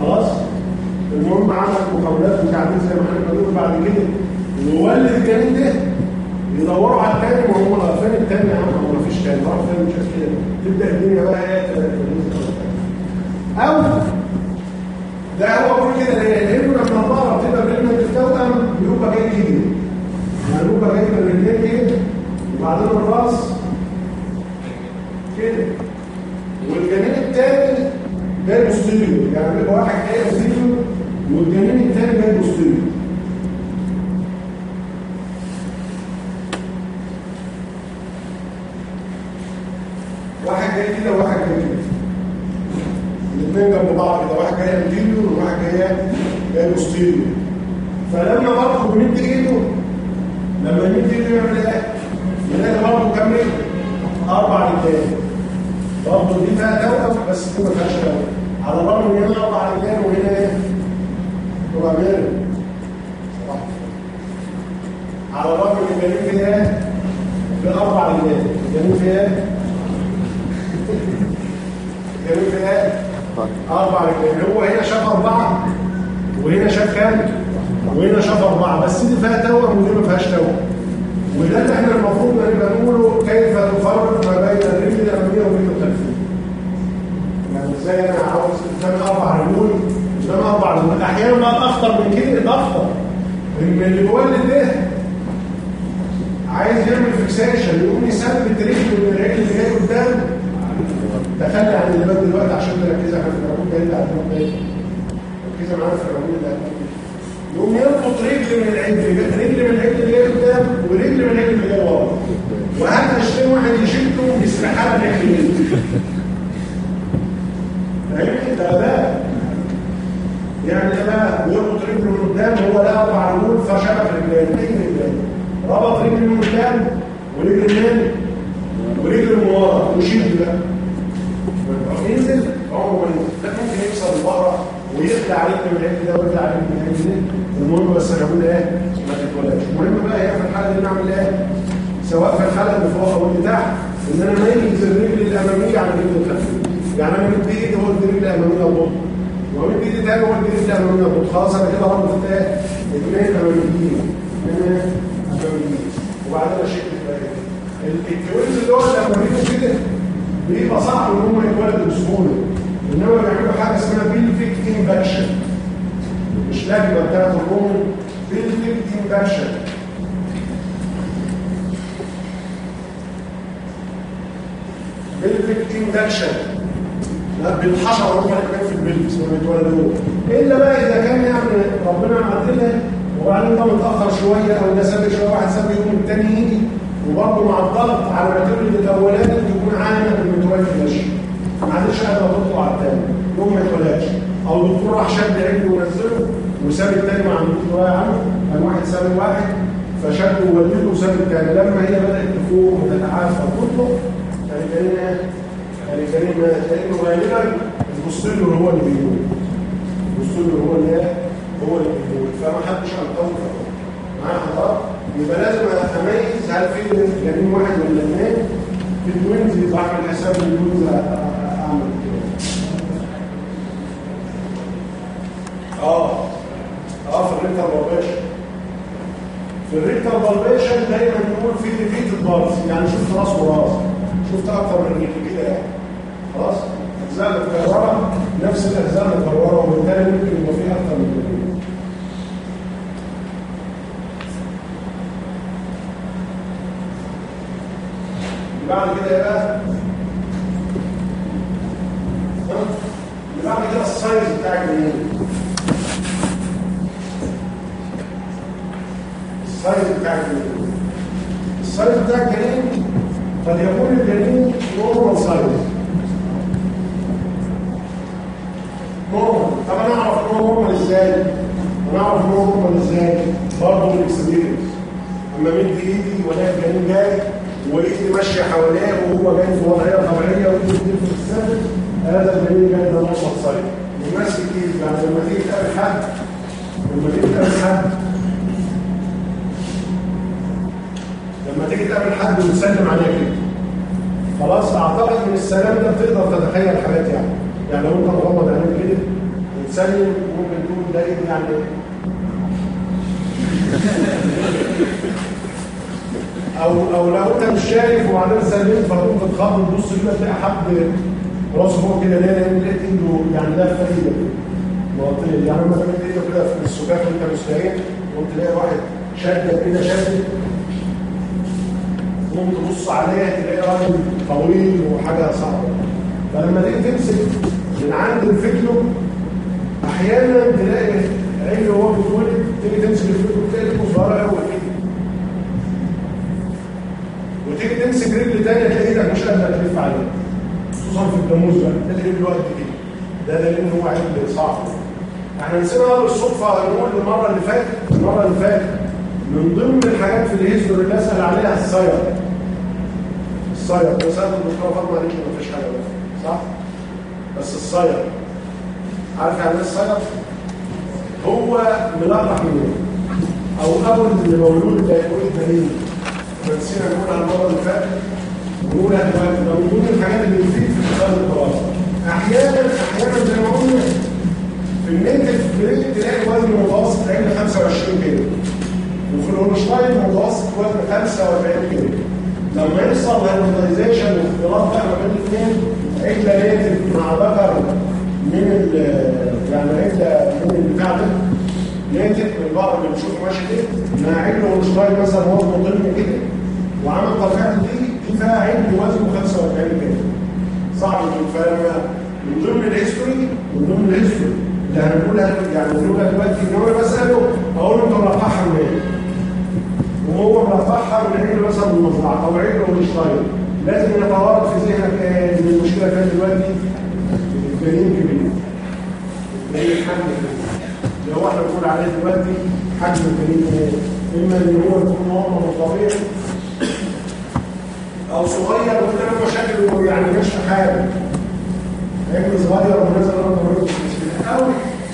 خلاص؟ المهم عمل محاولات وتعديل زي ما إحنا بنقول بعد كده. يولد الجنين ده يدوروا على التاني وهم فين التاني يا عم؟ هو مفيش تاني راح فين؟ مش كده. تبدأ الدنيا بقى إيه؟ أو ده هو بيقول كده؟ لأنه لما البقره بتبقى كلمه التوأم بيبقى جاي كده بيبقى جاي من الرجلين كده وبعدين الرأس. كده. والجنين الثاني جاي posterior يعني بيبقى واحد جاي بوستيريور والجنين الثاني جاي posterior واحد جاي كده وواحد جاي كده. الاثنين جنب بعض كده. واحد جاي anterior وواحد جاي جاي posterior فلما برضه بنمد إيده لما نمد ايده يعمل إيه؟ يلاقي برضه كام؟ أربع رجال برضه دي فيها توأم بس دي ما فيهاش توأم على الرغم ان هنا أربع رجال وهنا إيه؟ ربع ميل على الرغم ان الجنين فيها إيه؟ فيها أربع رجال الجنين فيها إيه؟ فيها إيه؟ أربع رجال هو هنا شاف أربعة وهنا شاف كام؟ وهنا شاف أربعة بس دي فيها توأم ودي ما فيهاش توأم وده اللي إحنا المفروض نبقى نقوله كيف تفرق ما بين الرجل الاماميه والرجل الخلفية. يعني إزاي أنا عاوز قدام أربع رجول قدام أربع رجول؟ أحيانا بقى اخطر من كده أخطر. ان اللي بيولد ده عايز يعمل fixation يقوم يثبت رجله من الرجل اللي جاي قدام تخلي عن اللي دلوقتي عشان تركز على ده اللي هتروح ده ركز معايا في اللي هتروح يقوم يربط رجل من العجل رجل من العجل اللي قدام ورجل من العجل اللي ورا وهات 20 واحد يشده يسرحها برجلين فاهمني ده يعني بقى ويربط رجله من قدام هو لا أربع رجول فشبك رجلين رجلين. ربط رجل من قدام ورجل من ورجل من ورا ويشد بقى. ينزل عمره ما ينزل. ده ممكن يكسر البقره ويخلع رجل من العجل ده ويخلع رجل من العجل ده. المهم بس أنا بقول إيه ما تتولدش المهم بقى هي في الحاله دي نعمل إيه؟ سواء في الحاله اللي فوق أو اللي تحت إن أنا ميز الرجل الاماميه عن الرجل الخلفيه يعني أنا مدي إيدي هو الرجل الاماميه البطن ومدي إيدي تاني هو الرجل الاماميه البطن خلاص أنا كده ربطت إيه اثنين أماميين. اثنين أماميين. وبعدين اشيل ال twins دول لما بيجوا كده بيبقى صعب إن هم يتولدوا بسهولة. إنما بيعملوا حاجة اسمها pelvic impaction مش لجنه بتاعت ال rumen pelvic impaction pelvic impaction بالحشره هم اللي في ال pelvis لما يتولدوا إلا بقى إذا كان يعني ربنا عدلها وبعدين ده متأخر شوية أو ده سابق شوية واحد سابق يوم الثاني يجي وبرضه مع الضغط على ما تولد الاولاني تكون عامل المتولد ماشي ما قادره تطلع على الثاني يوم ما يتولدش. أو الدكتور راح شد رجله ونزله وساب الثاني مع الدكتور يا عم كان واحد ساب واحد فشد وولده وساب الثاني لما هي بدأت تفوق وتتعافى وتطلق كان كان كان غالبا ال posterior هو اللي بيقول. ال posterior هو اللي هو اللي بيقول. فما حدش هنطول معايا حضرتك يبقى لازم اميز هل في جنين واحد ولا اثنين في ال twins يبقى اعمل حساب ال twins اعمل كده آه في ال rectal palpation في ال rectal palpation دايما نقول في repeated parts يعني شفت راس وراس شفت أكتر من كده يعني. خلاص؟ اجزاء متكرره نفس الاجزاء متكرره وبالتالي ممكن يبقى فيه أكتر من رجل بعد كده إيه بقى. اللي بعد كده السايز بتاع الجنين ال size بتاع الجنين ال size بتاع الجنين قد يكون الجنين normal size normal طب أنا أعرف normal إزاي؟ أنا أعرف normal إزاي؟ برضه بال experience أما مد ايدي وألاقي الجنين جاي وإيدي ماشية حواليه وهو جاي في وضعية طبيعية وإيدي في السقف هذا الجنين جاي ده نشط size وماسك إيدي يعني لما تيجي تقابل حد. لما تيجي تقابل حد لما تيجي تقابل حد وتسلم عليه كده خلاص أعتقد من السلام ده بتقدر تتخيل حاجات يعني. يعني لو أنت مغمض عينيك كده وتسلم ممكن تقول ده إيه يعني؟ أو أو لو أنت مش شايف وبعدين سلمت فتقوم تتخبط تبص كده تلاقي حد راسه فوق كده ليه لأن لقيت ايده يعني كده مغطيه يعني تمد ايده كده في السجاف وأنت مش قمت تلاقي واحد شدك كده شدك. تقوم تبص عليه تلاقي راجل طويل وحاجة صعبة. فلما تيجي تمسك من عند الفيديو أحيانا تلاقي عينه وهو بيتولد تيجي تمسك الفيديو تلاقي صغيرة قوي وتيجي. تمسك رجل تانية تلاقي إيدك مش قادره تلف عليها خصوصا في الجاموس بقى تلاقي رجل وقت كده. ده دليل هو عيب صعب. إحنا نسينا بالصدفه نقول المرة اللي فاتت المرة اللي فاتت من ضمن الحاجات في ال history اللي أسأل عليها ال sire بس أنا الدكتوره فاطمة قالت لي مفيش حاجة بقى. صح؟ بس ال sire عارف يعني إيه ال sire؟ هو ملقح منين؟ أو أول اللي مولود ده يقول الدليل. نسينا نقولها المرة اللي فاتت نقولها دلوقتي ده من ضمن الحاجات اللي بتفيد في اتخاذ القرار أحيانا أحيانا زي ما قلنا في breed تلاقي وزن متوسط عند 25 كيلو. وفي الهولشتاين متوسط وزن 45 كيلو لما يحصل hybridization واختلاط بقى ما بين الاثنين عجله native مع ذكر من ال يعني عجله من البتاع ده؟ ناتج من البقر اللي بنشوفه ماشي كده مع عجل هولشتاين مثلا هو مضم كده وعمل طبيعه دي دي فيها عجل وزنه 45 كيلو صعب فلما من ضمن ال history من ضمن ال history اللي هنقولها يعني بنقولها دلوقتي إن هو بساله أقول له ملقحها منين؟ وهو ملقحها من عجل مثلا المزرعه أو عجل هولشتاين لازم يتوارد في ذهنك إيه إن المشكلة كانت دلوقتي الجنين كبير الجنين حجم كبير اللي هو إحنا بنقول عليه دلوقتي حجم الجنين إيه؟ إما إن هو يكون normal طبيعي أو صغير وكده مشاكل يعني مش حاله. عجل صغير ونزل رقم أو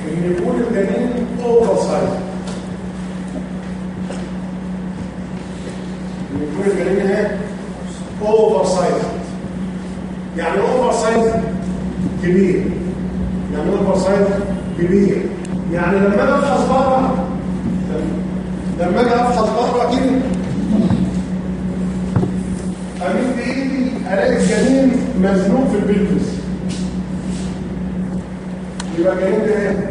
إن يكون الجنين oversize يكون الجنين إيه oversize يعني oversize كبير. يعني oversize كبير. يعني لما أجي أفحص بقرة لما أجي أفحص بقرة كده أمين بإيدي ألاقي الجنين مزنوق في ال pelvis. يبقى الجنين ده إيه؟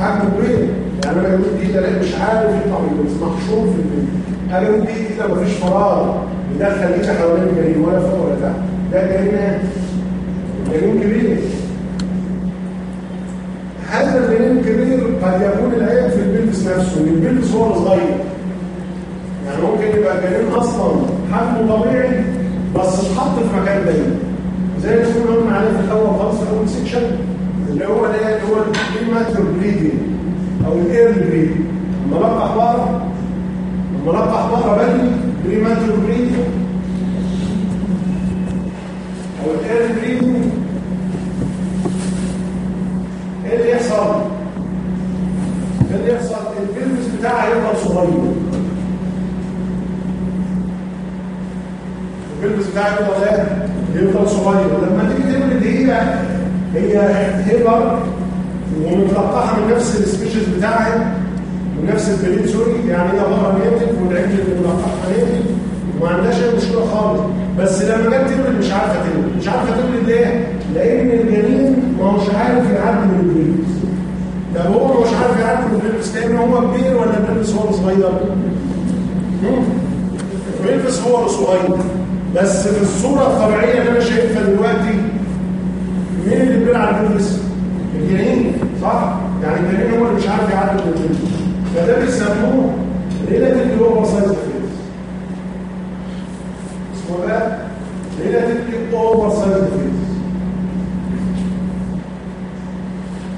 حجمه كبير. يعني أنا جنين بايدي ألاقي مش عارف يطلع من ال pelvis محشور في ال pelvis أنا جنين بايدي كده مفيش فراغ يدخل ايدي حوالين الجنين ولا فوق ولا تحت. ده إيه؟ جنين كبير. هذا الجنين الكبير قد يكون العيب في ال pelvis نفسه؟ ال pelvis هو الصغير يعني ممكن يبقى الجنين أصلا حجمه طبيعي بس اتحط في مكان ضيق زي اللي كنا قلنا عليه في الأول خالص أول section اللي هو ده اللي هو ال premature breeding أو ال early breeding لما بقرة لما لقح بقرة بدري premature breeding أو ال early breeding إيه اللي يحصل؟ إيه اللي يحصل؟ ال pelvis بتاعها يفضل صغير. ال pelvis بتاعها يفضل إيه؟ يفضل صغير. لما تيجي تولد هي هي heifer ومتلقحه من نفس ال species بتاعها من نفس ال breed sorry. يعني هي بقرة native والعجل ملقحها native وما عندهاش أي مشكلة خالص. بس لما جت تولد مش عارفة تولد مش عارفة تولد ليه؟ لأن الجنين ما هوش عارف يعدي من ال pelvis طب هو مش عارف يعدي من ال pelvis لأن هو كبير ولا ال pelvis هو صغير؟ ال pelvis هو الصغير بس في الصورة الطبيعية اللي أنا شايفها دلوقتي مين اللي بيلعب ال pelvis؟ الجنين صح؟ يعني الجنين هو اللي مش عارف من ال pelvis فده بيسموه relative oversize fetus اسمه ده relatively oversize fetus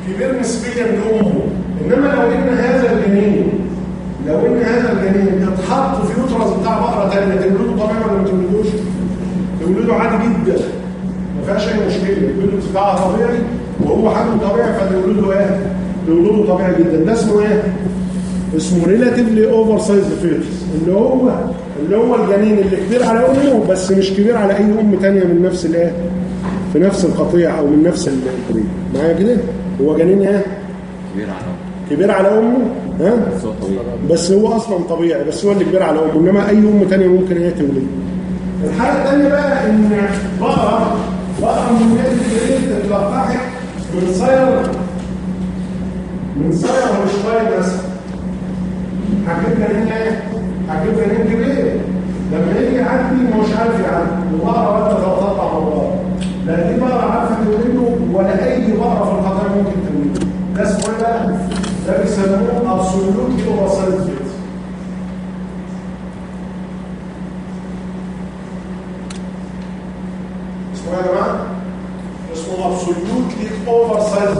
كبير نسبيا لامه إنما لو إن هذا الجنين لو إن هذا الجنين اتحط في uterus بتاع بقرة ثانية تولده طبيعي ولا ما تولدوش؟ تولده عادي جدا. ما فيهاش أي مشكلة. ال pelvis بتاعها طبيعي وهو حجمه طبيعي فتولده إيه؟ تولده طبيعي جدا ده اسمه إيه؟ اسمه relatively oversize fetus اللي هو اللي هو الجنين اللي كبير على أمه بس مش كبير على أي أم ثانية من نفس الإيه؟ في نفس القطيع أو من نفس ال breed معايا كده؟ هو جنين إيه؟ كبير على كبير على أمه ها؟ بس هو طويل بس هو أصلا طبيعي بس هو اللي كبير على أمه إنما أي أم ثانية ممكن هي تولد الحالة الثانية بقى إن بقرة بقرة من نادي الجريد تتلقحت من صير من صير وشويه مثلا هجيب جنين إيه؟ هجيب جنين كبير لما يجي يعدي مش عارف يعدي وبقره بقى تتقطع مرات لا دي بقره عارفه تولده ولا أي بقره في القطيع ممكن تولده ده اسمه إيه؟ ده بيسموه absolute oversize fetus اسمه إيه يا جماعة؟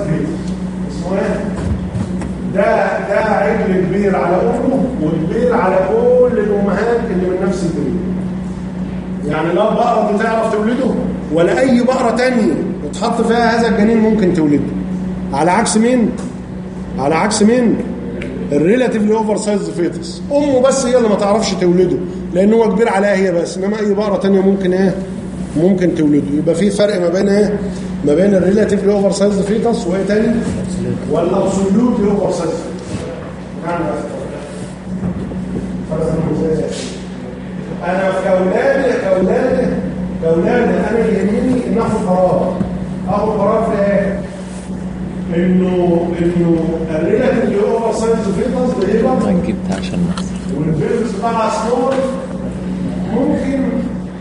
fetus اسمه إيه؟ ده ده عجل كبير على أمه وكبير على كل الأمهات اللي من نفس ال breed يعني لا بقرة دي تعرف تولده ولا أي بقرة تانية اتحط فيها هذا الجنين ممكن تولده. على عكس مين؟ على عكس مين؟ ال relatively oversize fetus أمه بس هي اللي ما تعرفش تولده لأن هو كبير عليها هي بس إنما أي بقرة تانية ممكن إيه؟ ممكن تولده. يبقى في فرق ما بين إيه؟ ما بين ال relatively oversize fetus وإيه تاني؟ وال absolutely oversize أنا كاولادي كاولادي كأولادي أنا يهمني ان اخد قرار اخد قرار في إيه؟ انه إنه الريلاتيفلي اوفر سايز فيتس بيبقى هنجيب ده عشان والفيروس بتاعها سمول ممكن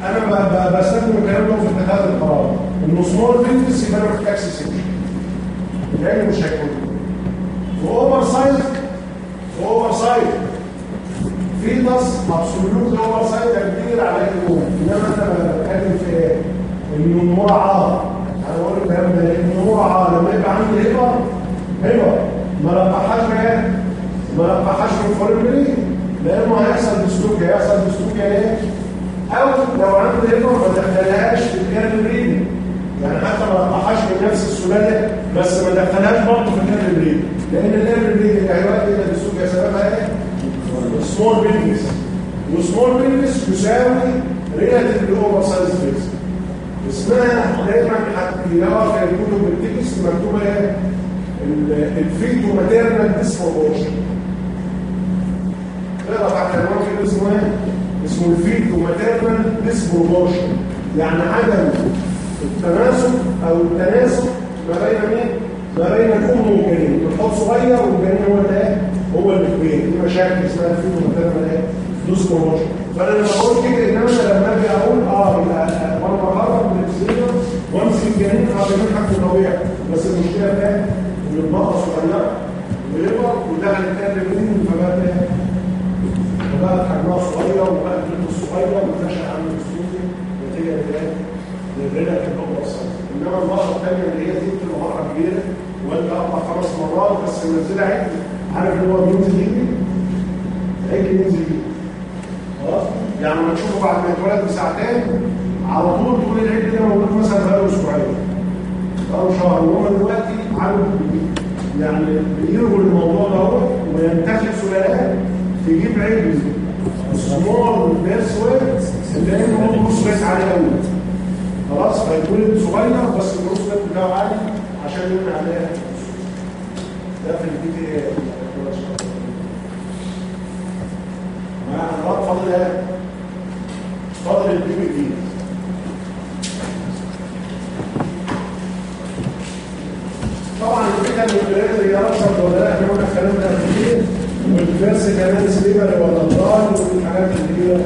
أنا بستخدم الكلام ده في اتخاذ القرار. سمول فيروس يبقى أنا في تاكسي سيكشن لأن مش هيكون. واوفر سايز واوفر سايز فيتس ابسولوت أوفر سايز ده كبير على الأمور إنما أنا بتكلم في؟ إنه المراعاه أنا بقول الكلام ده لأن المراعاه لما يبقى عندي هبه هبه ما إيه؟ ما لقحهاش من فورملي لأنه هيحصل بسلوك هيحصل بسلوك إيه؟ أو لو عندي هبه ما دخلهاش في الكيرن ريدنج يعني حتى ما لقحهاش من نفس السلالة بس ما دخلهاش برضه في الكيرن ريدنج لأن ال early breeding هيؤدي إلى السلوك يا شباب إيه؟ سمول بيزنس وسمول بيزنس يساوي relatively oversize fetus اسمها دايما هتلاقيها في الكتب ال text مكتوبة إيه؟ ال- ال feto-maternal disproportion اقرا تحت عنوان كده اسمه إيه؟ اسمه ال feto-maternal disproportion يعني عدم التناسق أو التناسق ما بين مين؟ ما بين الأم والجنين. الحوض صغير والجنين هو اللي إيه؟ هو اللي كبير دي مشاكل اسمها الفيتو ماتيرنال إيه؟ ديسبروبورشن فأنا لما بقول كده انما أنا لما أجي أقول آه يبقى وأنا بخرج من السيره وأمسك الجنين آه بيكون حجمه طبيعي بس المشكلة ده إن البقرة صغيرة ويكبر ودخل الكلب منه فبقى فبقى حجمها صغير وبقى جلده صغير ونشأ عنه السلوك نتيجه لايه؟ للرجل الكبرى الصغيره إنما البقره الثانية اللي هي دي بتبقى كبيرة وانت أربع خمس مرات بس منزلها عجل. عارف ان هو بينزل يجري؟ عجل ينزل يجري. خلاص؟ يعني لما تشوفه بعد ما يتولد بساعتين على طول تقول العجل ده موجود مثلا بقاله أسبوعين. أو شهر. وهم دلوقتي عملوا يعني بيلغوا الموضوع ده وينتخب سلالات. تجيب سمول بيرس ويت اللي هو ريت عالي قوي خلاص فيتولد صغير بس ريت بتاعه عالي عشان يمنع عليها ده في البي تي اي مع الوقت فاضل إيه؟ فاضل البي بي طبعا الفكرة ان البلاد هي رشد ولا لا إحنا قلنا الكلام ده كتير والفيرس كمان سليبر ولا الضال والحاجات اللي هي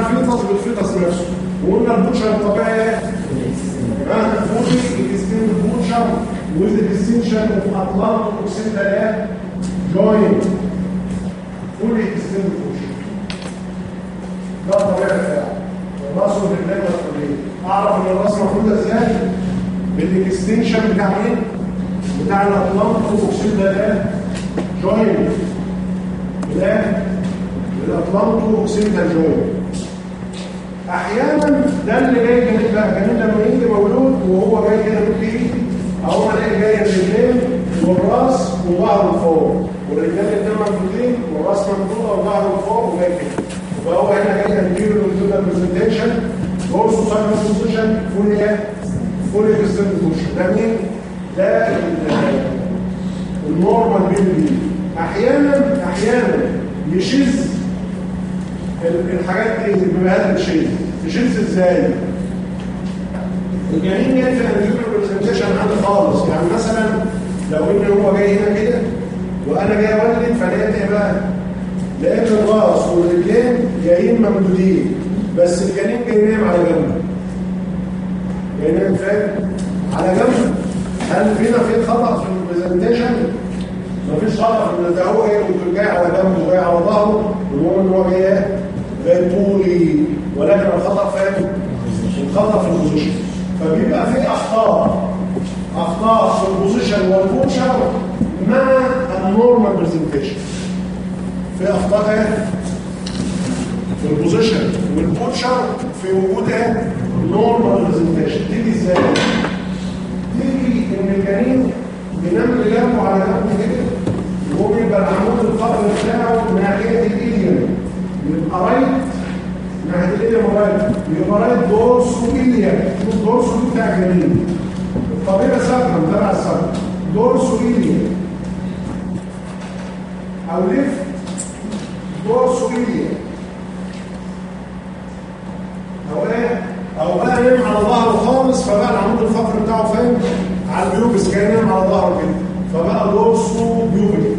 ال fetus بال fetus نفسه وقلنا ال posture الطبيعي إيه؟ extended posture with the extension of atlanto occipital joint fully extended posture ده الطبيعي بتاعه الراس والرجلين والرجلين أعرف إن الراس مفروضه إزاي؟ بال extension بتاع مين؟ بتاع ال atlanto occipital joint ده ال atlanto occipital joint أحيانا ده اللي جاي جنين بقى. جنين لما يجي مولود وهو جاي كده بيجي أهو ألاقي جاي الرجلين والرأس وظهره لفوق والرجلين الاثنين ممدودين والرأس ممدوده وظهره لفوق وجاي كده. فهو هنا جاي anterior longitudinal presentation dorso sacral position full إيه؟ full extended position ده مين؟ ده ال normal baby. أحيانا أحيانا يشذ الحاجات دي البيبيهات بتشذ تشذ إزاي؟ الجنين جاي في ال anterior presentation عندي خالص؟ يعني مثلا لو إن هو جاي هنا كده وأنا جاي أولد فلقيت إيه بقى؟ لقيت الراس والرجلين جايين ممدودين بس الجنين جاي نايم على جنب. جاي نايم فين على جنب. هل فينا في خطأ في ال presentation مفيش خطأ ده هو جاي جاي على جنب وجاي على ظهره والمهم إن هو جاي جاي طولي ولكن الخطأ فين الخطأ في ال position فبيبقى في أخطاء. أخطاء في ال position وال posture مع ال normal presentation في أخطاء إيه؟ في ال position وال posture في وجود إيه؟ normal presentation تيجي إزاي؟ تيجي ان الجنين بينام رجاله على جنب كده. وهو يبقى العمود الفقري بتاعه ناحية ال ilium يبقى right ناحيه ال ilium right يبقى right dorso ilium ال dorso بتاع الجنين الطبيعه ساكنه تبع السكن dorso ilium أو left dorso ilia أو إيه أو بقى نام على ظهره خالص فبقى العمود الفقري بتاعه فين؟ على ال pubis كان نام على ظهره كده. فبقى dorso جماعة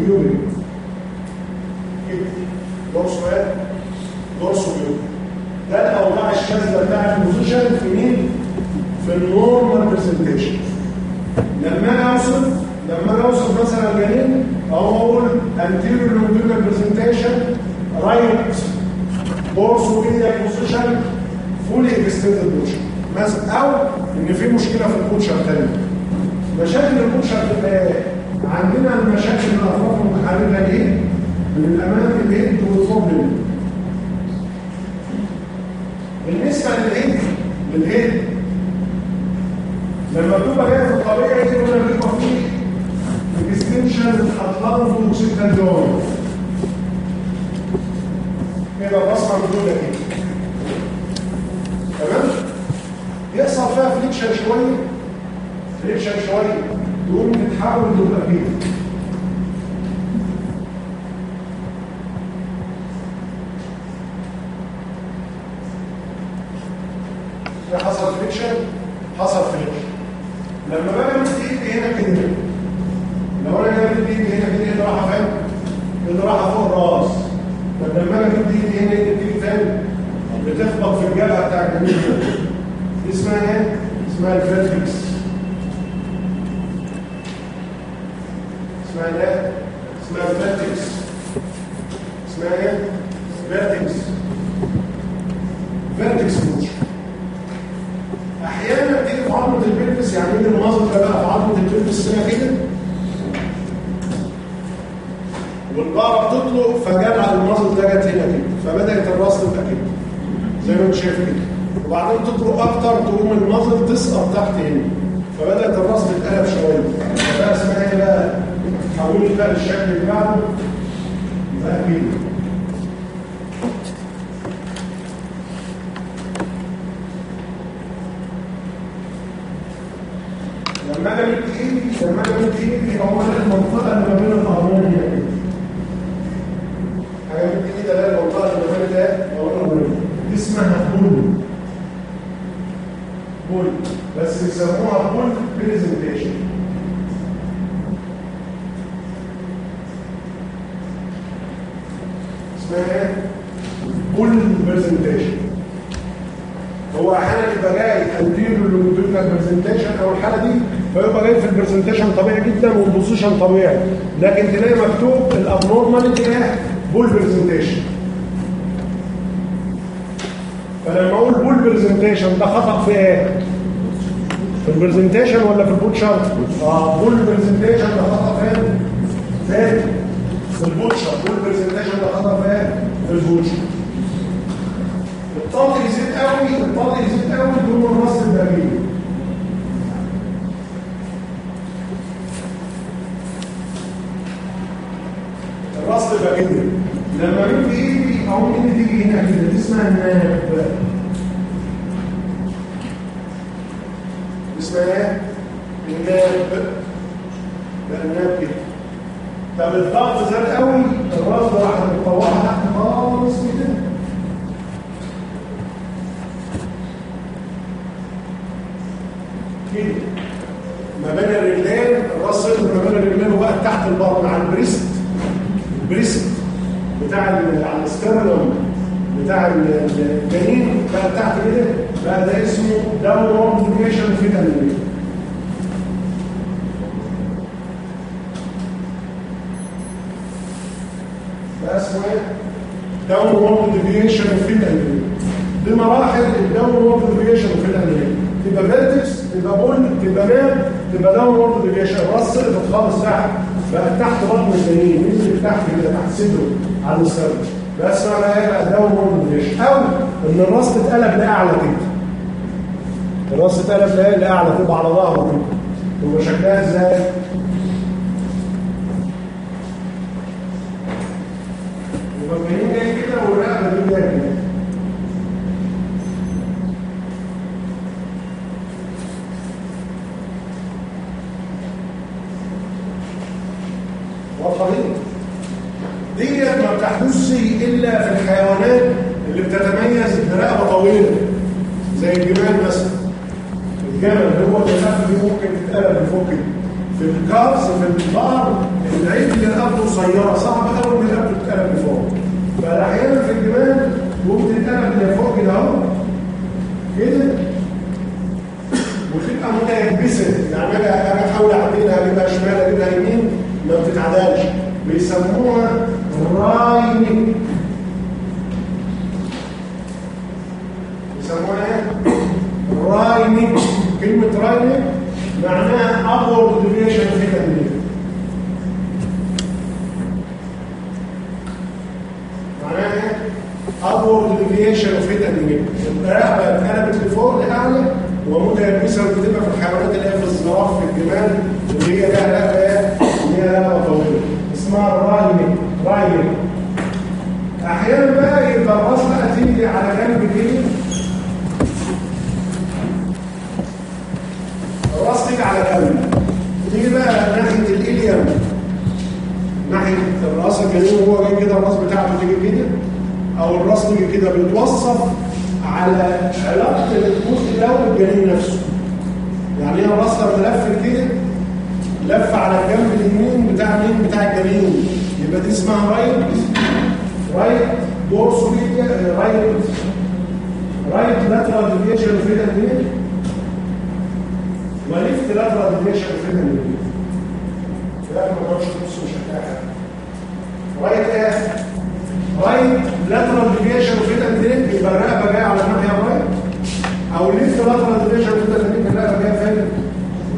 pubic كده dorso إيه dorso pubic ده الاوضاع الشاذه بتاع ال position في مين في ال normal presentation لما أنا اوصف لما أنا اوصف مثلا الجنين أو أقول anterior longitudinal presentation right. Dorsal position fully extended posture مثلا أو ان في مشكله في ال posture تاني مشاكل ال posture تبقى إيه؟ عندنا المشاكل الاطراف المتحركه دي من الامام ال head والفوق بالنسبة لل head لل head لما بتبقى جاية في الطبيعي دي قلنا بيبقى فيه extension ال atlanto occipital joint كده الرسمه موجوده كده تمام؟ يحصل فيها flexion شوية flexion شوية. تقوم تتحول تبقى كده ده حصل flexion حصل flexion لما بقى مد ايدي هنا كده لو أنا جاي مد ايدي هنا كده ايدي رايحه فين؟ ايدي رايحه فوق الراس طب لما أنا مد ايدي هنا ايدي بتيجي فين؟ بتخبط في الجبهه بتاع الجنين دي اسمها إيه؟ اسمها ال vertex اسمها إيه؟ اسمها ال vertex اسمها إيه؟ vertex vertex posture أحيانا بتيجي في عظمه ال pelvis يعني إيه المناخير ده بقى في عظمه ال pelvis هنا كده والبقره بتطلق فجاب على المناخير ده جت هنا كده فبدات الراس تبقى كده زي ما انت شايف كده وبعدين تطلق أكتر تقوم المناخير تسقط تحت هنا فبدات الراس تتقلب شوية فبقى اسمها إيه بقى؟ حولت بقى للشكل اللي بعده بقى كده لما أنا مد ايدي لما أنا مد ايدي هو ده المنطقة اللي ما بين الهرمونيا كده حاجة مد ايدي ده المنطقة اللي ما بين ده ما بين الهرمونيا دي اسمها بول بول بس بيسموها poll presentation اسمها إيه؟ poll presentation هو أحيانا يبقى جاي anterior longitudinal presentation أو الحاله دي فيبقى جاي في ال presentation طبيعي جدا وال position طبيعي لكن تلاقي مكتوب ال abnormality إيه poll presentation فلما أقول بول برزنتيشن ده خطا في إيه في البرزنتيشن ولا في البوتشر آه بول برزنتيشن ده خطا فين فين في البوتشر بول برزنتيشن ده خطا فين في البوتشر الطاقة يزيد قوي الطاقة يزيد قوي دون الراس البريد الراس البريد لما مين في ايدي أو مين تيجي هنا كده دي اسمها الناب اسمها إيه؟ الناب ده الناب كده طب الضغط زاد قوي الراس ده راح متطوعها تحت خالص كده كده ما بين الرجلين الراس صدر ما بين الرجلين وبقى تحت البطن على البريست البريست بتاع ال- على الستيرنوم بتاع ال- الجنين بقى تحت كده بقى ده اسمه داون ديفيشن في الانيميا ده اسمه إيه؟ داون وورد ديفيشن في الانيميا دي مراحل الداون وورد ديفيشن في الانيميا تبقى فيرتكس تبقى بول تبقى ناب تبقى داون وورد ديفيشن راس سقطت خالص تحت بقى تحت بطن الجنين نزل تحت كده تحت صدره على ال sternum ده إيه بقى downward deviation أو إن الراس تتقلب لاعلى كده الراس تتقلب لايه لاعلى تبقى على ظهره كده تبقى شكلها إزاي؟ يبقى الجنين جاي كده كده؟ واضحة دي ما بتحدثش إلا في الحيوانات اللي بتتميز برقبه طويله زي الجمال مثلا الجمل هو اللي فيه ممكن تتقلب لفوق كده في الكارز في البقر اللي رقبته قصيرة صعب قوي ان رقبته تتقلب لفوق فاحيانا في الجمال ممكن تتقلب لفوق كده اهو كده. وتبقى متيبسه يعني أنا احاول اعدلها اجيبها شمال اجيبها يمين ما بتتعدلش. بيسموها wry neck بيسموها إيه؟ wry neck كلمة wry neck معناها deviation في التدريب معناها deviation في التدريب الرقبة اتقلبت لفوق لأعلى ومتيبسة وبتبقى في الحيوانات اللي هي في الزراف في الجمال اللي هي لها إيه؟ اللي هي رقبة طويلة اسمها wry neck wry neck أحيانا بقى يبقى بقى تيجي على جنب كده الرأس تيجي على جنب. تيجي بقى ناحية الاليم ناحية الرأس الجنين وهو جاي كده الرأس بتاعته تيجي كده. أو الرأس تيجي كده بيتوصف على علاقة الجزء ده والجنين نفسه. يعني هي الرأس لما لفت كده؟ لف على الجنب اليمين بتاع مين؟ بتاع الجنين. يبقى دي اسمها رايت رايت دورسوليا رايت رايت لاترال ديفيشن في اليمين وليفت لاترال ديفيشن في اليمين لا ما تقعدش تبص مش هتلاقي right إيه right lateral deviation في اليمين يبقى الرقبه جاية على الناحيه ال right أو left lateral deviation في اليمين الرقبه جاية فين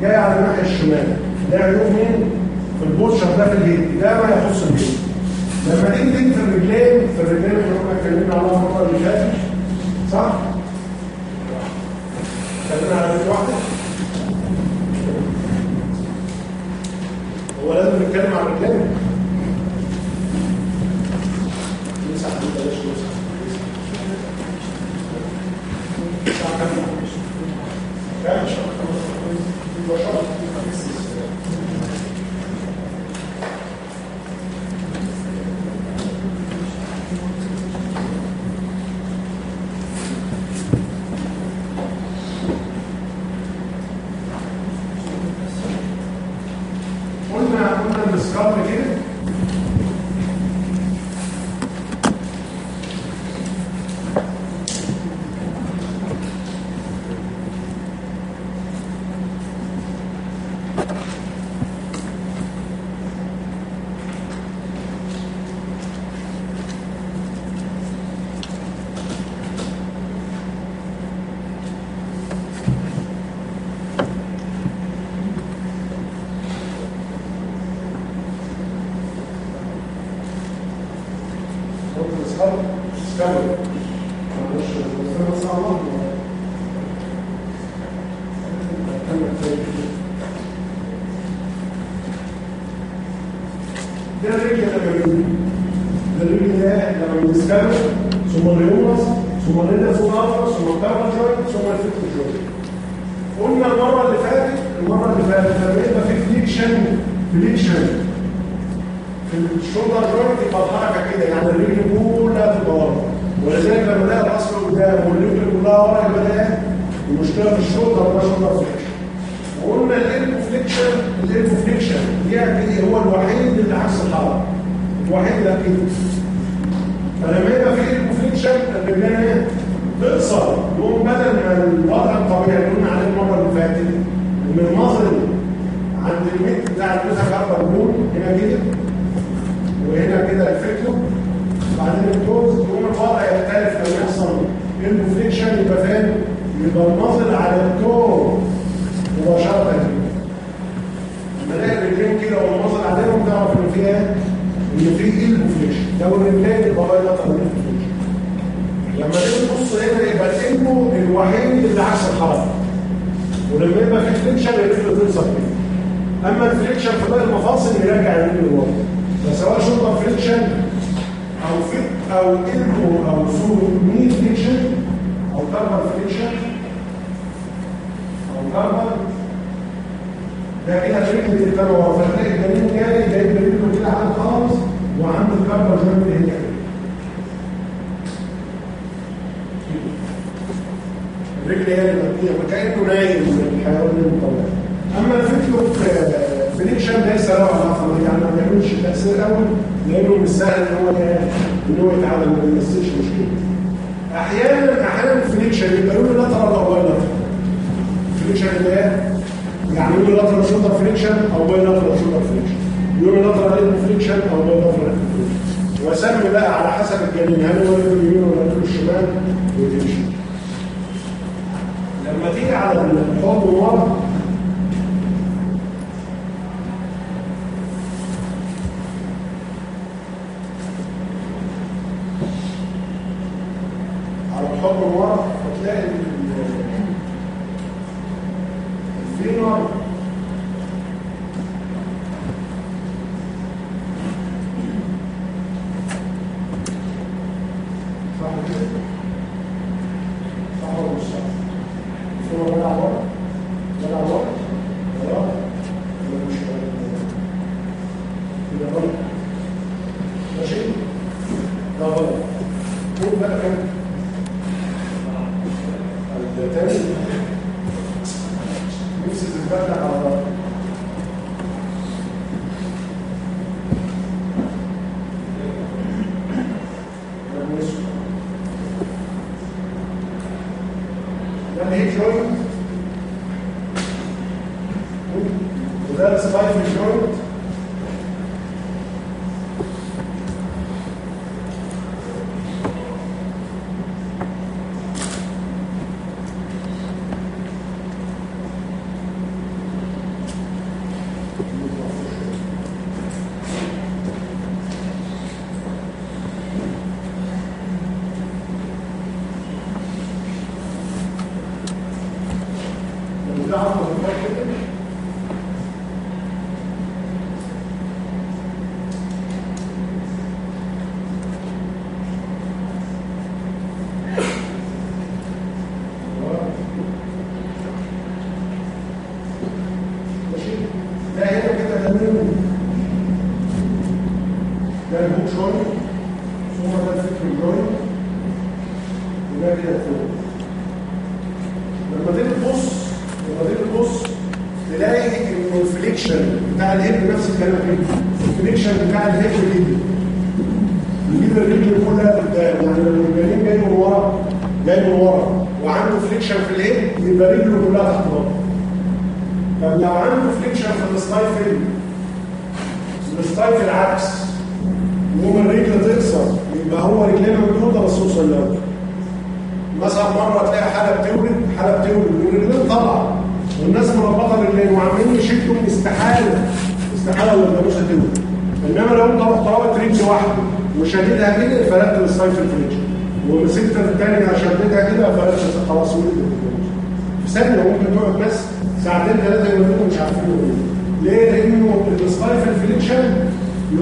جاية على الناحيه الشمال ده عيوب مين في ال posture ده في ال head ده ما يخص ال head لما تيجي في الرجلين في الرجلين اللي إحنا اتكلمنا عليها المره اللي فاتت صح؟ اتكلمنا على رجل واحدة. هو لازم نتكلم عن الرجلين. بلاش نسعى كام كام شهر قلنا قلنا الاسكار كده قلنا الاسكار اسكار معلش بس صعب ده الرجل الأمامية ده الرجل ده لما بنسكبه ثم الريومس ثم الريدس ونافر ثم الكاربال جوينت ثم الفيكت جوينت قلنا المرة اللي فاتت المرة اللي فاتت لما يبقى في فليكشن flexion في ال shoulder joint يبقى الحركة كده يعني الرجل كلها تبقى ورا ولذلك لما نلاقي الراس قدام والرجل كلها ورا يبقى ده المشكلة في ال shoulder ده shoulder flexion وقلنا ال elbow flexion ال elbow flexion يعني هو الوحيد اللي عكس الحركه الوحيد اللي كده فلما يبقى في elbow flexion الرجلين إيه تقصر يقوم بدل ما الوضع الطبيعي اللي قلنا عليه المره اللي فاتت ان ال muzzle عند الميت بتاع الميتا كاربر بول هنا كده وهنا كده الفكتو بعدين الدوز يقوم الوضع يختلف لما يحصل البو فليكشن يبقى فين يبقى المصل على التور مباشرة لما الاقي الرجلين كده والمصل عليهم تعرف ان فيها ان في قلب فليكشن لو الرجلين يبقى غير قلب فليكشن لما تيجي تبص هنا يبقى القلب الوحيد اللي عكس الحركه ولما يبقى في فليكشن الرجل تنصب فيه اما الفليكشن في باقي المفاصل يرجع الرجل لورا فسواء شولدر فليكشن أو فيت أو قلب أو سو ني فليكشن أو كاربال فليكشن أو كاربال ده كده تركني التاني ورا فتلاقي الجنين جاي جاي رجله كده عالي خالص وعنده الكبه جنب هنا كده الرجل هي اللي مبنيه وكانه نايم من الحيوان اللي مطلع اما فكره فليكشن ليس له علاقه يعني ما بيعملش تاثير قوي لأنه مش سهل ان هو ان هو يتعامل ما بيمثلش مشكله أحيانا أحيانا الفليكشن يبقى له لاترال أو باي لاترال فليكشن اللي هي يعني يقول لاترال شولدر فليكشن أو باي لاترال شولدر فليكشن يقول لاترال فليكشن أو باي لاترال فليكشن واسمي بقى على حسب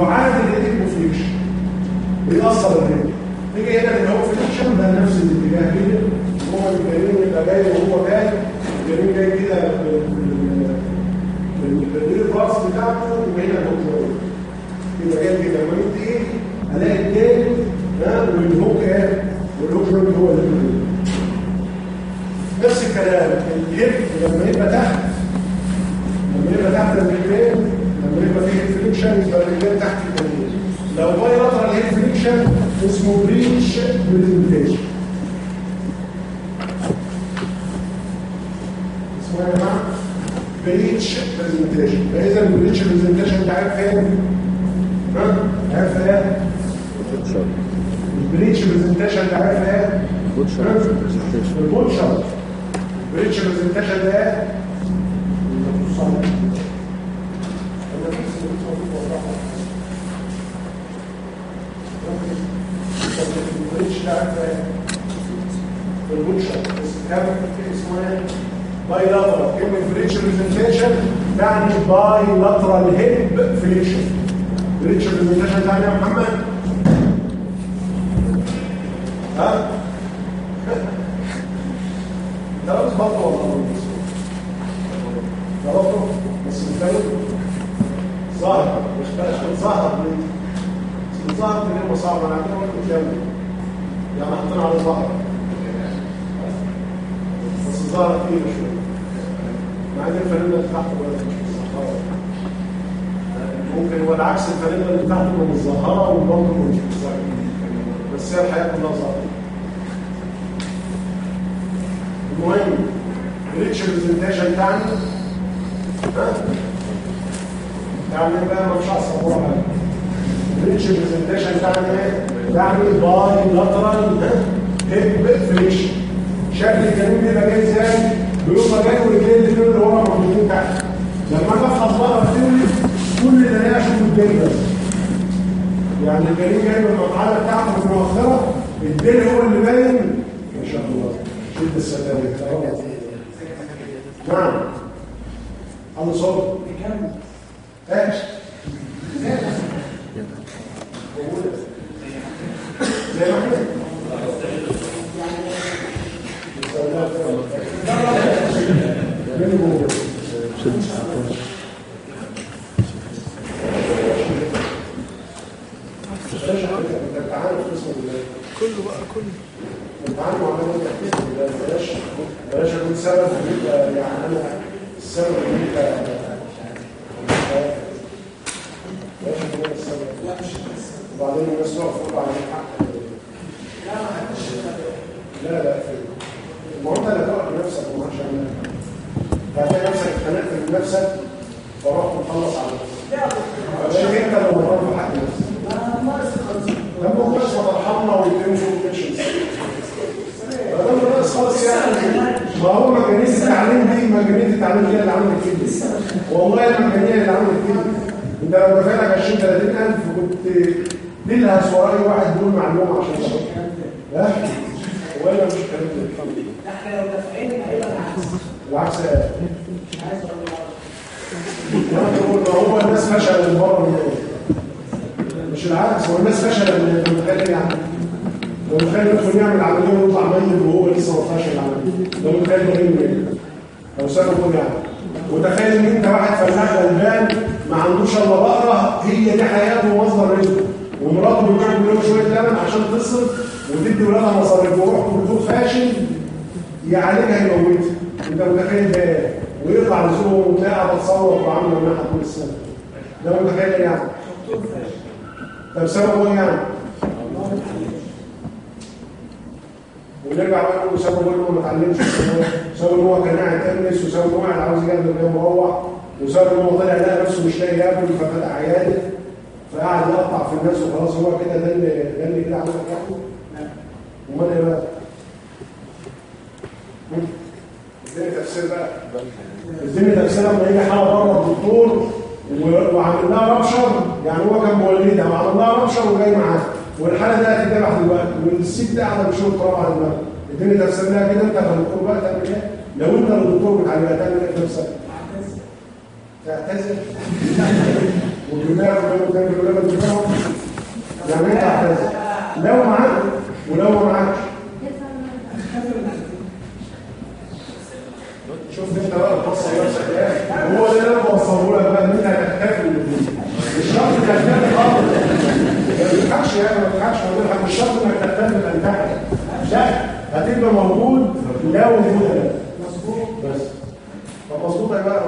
يعادل الايكوفليكشن بيأثر الرجل نيجي هنا اللي هو فليكشن ده نفس الاتجاه كده. هو الجنين يبقى جاي وهو جاي. الجنين جاي كده بالريل باص بتاعته وهنا جوينت يبقى جاي كده. لما إيه ألاقي التاني ها والهوك إيه؟ والهوك هو اللي نفس الكلام. الهيب لما يبقى تحت لما يبقى تحت الرجلين لما يبقى فيه flexion يبقى الرجلين تحت الجنين لو bilateral hip flexion اسمه breech presentation اسمه يا جماعة breech presentation فإذا ال breech presentation ده عارف فين؟ ها؟ عارف إيه؟ ال breech presentation ده عارف إيه؟ ال posture ال breech presentation ده ده اسمه bilateral hip flexion breech presentation تعني يا محمد ها ده بس بطل ولا ضربته اسمه ظاهر مش بقى ظاهر ليه؟ ظاهر كلمة صعبة أنا عندنا وقت متلون يعني حاطين على ظهر بس ظهر كتير شوية مع ان الفانيلا اللي متظهرة ممكن هو العكس الفانيلا اللي تحته من الظهرة والبطن مش بس هي الحياة كلها ظاهرة المهم ال breech presentation ها؟ يعني بقى؟ ما مش هصورها ال breech presentation تعني إيه؟ تعني bilateral hip flexion شكل الجنين بيبقى جاي إزاي؟ بيبقى جاي ورجلين الاثنين اللي ورا موجودين تحت. لما أجي افحص بره بتولي كل اللي الاقيه أشوف الجنين بس يعني الجنين جاي من المرحلة بتاعته المؤخره الدين هو اللي باين. ما شاء الله. شد الستارة نعم. على صوت. إيش؟ ما إحنا كله بقى كله. التعامل مع بلاش بلاش اكون سبب انت يعني أنا السبب انت بلاش اكون السبب وبعدين الناس تقف على الحق لا لا ما هو انت اللي تقف بنفسك وما عشان هتلاقي نفسك اتخانقت من نفسك فرحت مخلص على نفسك. فشوف أنت لو مررت حق نفسك. لما هو بس ترحمنا ويتم كومبيشنز ده خالص يعني ما هو مجانين التعليم دي مجانين التعليم دي اللي عملت كده والله المجانيه اللي عملت كده أنت لو دفعتك 20 30000 كنت ورا اي واحد يقول معلومه عشان لا ولا مش ده إحنا لو دافعين هيبقى العكس. العكس هو الناس فشل من بره مش العكس هو الناس فشل من المتخيل يعني؟ لو متخيل يدخل يعمل عملية ويطلع ميت وهو لسه ما طلعش العملية. لو متخيل ده إيه لو سببه يعني. وتخيل ان انت واحد فلاح غلبان ما عندوش إلا بقرة هي دي حياته ومصدر رزقه. ومراته بتعمل له شوية لبن عشان تصرف وتدي ولادها مصاريف وروح دكتور فاشل يعالجها يموتها انت متخيل ده؟ ويطلع لزوم وتلاقي قاعدة تصور وعامله مناحه طول السنة ده متخيل إيه يعني؟ طب سببه إيه يعني؟ ونرجع بقى نقول سببه انه ما اتعلمش سببه إن هو كان قاعد تنس وسببه إن هو قاعد عاوز يجيب الجو مروح وسببه إن هو طلع لقى نفسه مش لاقي ياكل ففتح عياده فقعد يقطع في الناس وخلاص هو كده ده اللي ده اللي كده عمل ياكل امال إيه بقى؟ اديني تفسير بقى اديني تفسير لما يجي حاله بره الدكتور وعمل لها رابشر يعني هو كان مولدها وعمل لها رابشر وجاي معاه والحالة دي هتتذبح دلوقتي والست قاعدة بتشوف تراب على دماغها اديني تفسير لها كده انت كدكتور بقى تعمل إيه؟ لو انت الدكتور بتعالجها تعمل إيه في نفسك؟ تعتذر انت تعتذر لو معاك ولو ما معاكش شوف انت بقى نفسك إيه هو ده اللي أنا بوصله لك بقى ان انت هتحتفل بالدنيا مش شرط تحتفل خالص ما تضحكش يعني ما أقول لك مش شرط انك تحتفل تنتحر لا هتبقى موجود لا وجود مظبوط بس طب مظبوط يا بقى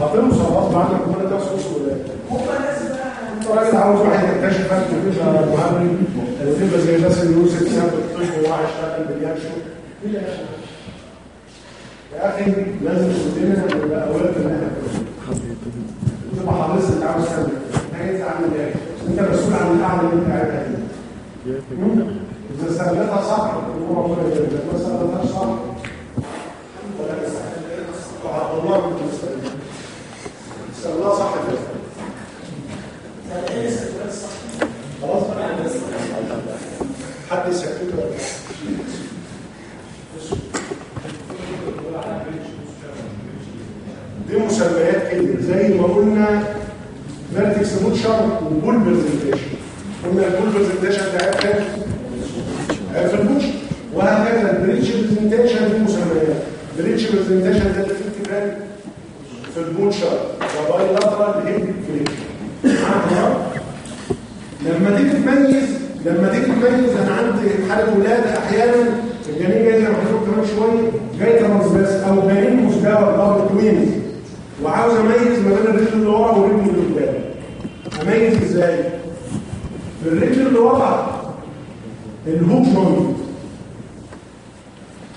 هتوصل غصب عنك كل ده وصل ولا انت راجل عاوز واحد يكتشف انت تبقى مهري وتبقى زي الناس يوسف ساب الطب وواحد اشتغل باليابشو كده يا أخي لازم كلنا نبقى أولاد ان إحنا تبقى حريص انت عاوز تعمل انت عامل إيه؟ إنت مسؤول عن القعده اللي أنت قاعدها دي إذا استغلتها صح هو ربنا لك ما استغلتهاش صح. ولا وعبد الله من المستقبل خلاص حد يسكته ولا دي مسميات كده. زي ما قلنا vertex posture و poll presentation قلنا ال poll presentation ده كام؟ عارف ال posture وهكذا. ال breech presentation دي مسميات. breech presentation ده اللي فيه كده في ال posture و bilateral hip flexion لما تيجي تميز لما تيجي تميز أنا عندي حالة ولادة أحيانا الجنين جاي زي ما كمان شوية جاي transverse أو جنين مزدوج double twins وعاوز أميز ما بين الرجل اللي ورا والرجل اللي قدام أميز إزاي؟ في الرجل اللي ورا ال hock joint.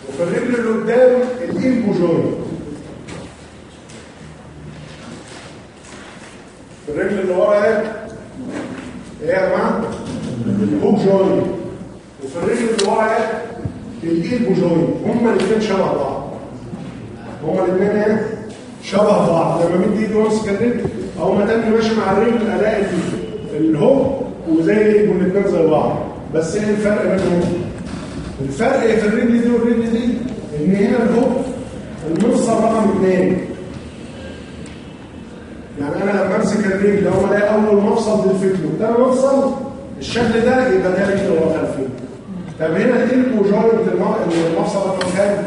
وفي الرجل اللي قدام ال elbow joint في الرجل اللي ورا إيه؟ إيه يا جماعة؟ ال hock joint وفي الرجل اللي ورا إيه؟ ال elbow joint هما الاثنين شبه بعض هما الاثنين إيه؟ شبه بعض لما مدي ايدي وامسك الرجل أو ما تاني ماشي مع الرجل ألاقي ال hock وزي ال elbow الاثنين زي بعض بس إيه الفرق بينهم؟ الفرق في الرجل دي والرجل دي إن هنا ال hock المفصل رقم اثنين يعني أنا لما أمسك الرجل لو الاقي أول مفصل لل fetlock ده مفصل الشكل ده يبقى ده رجل ورا خلفيه طب هنا ال elbow joint المفصل رقم كام؟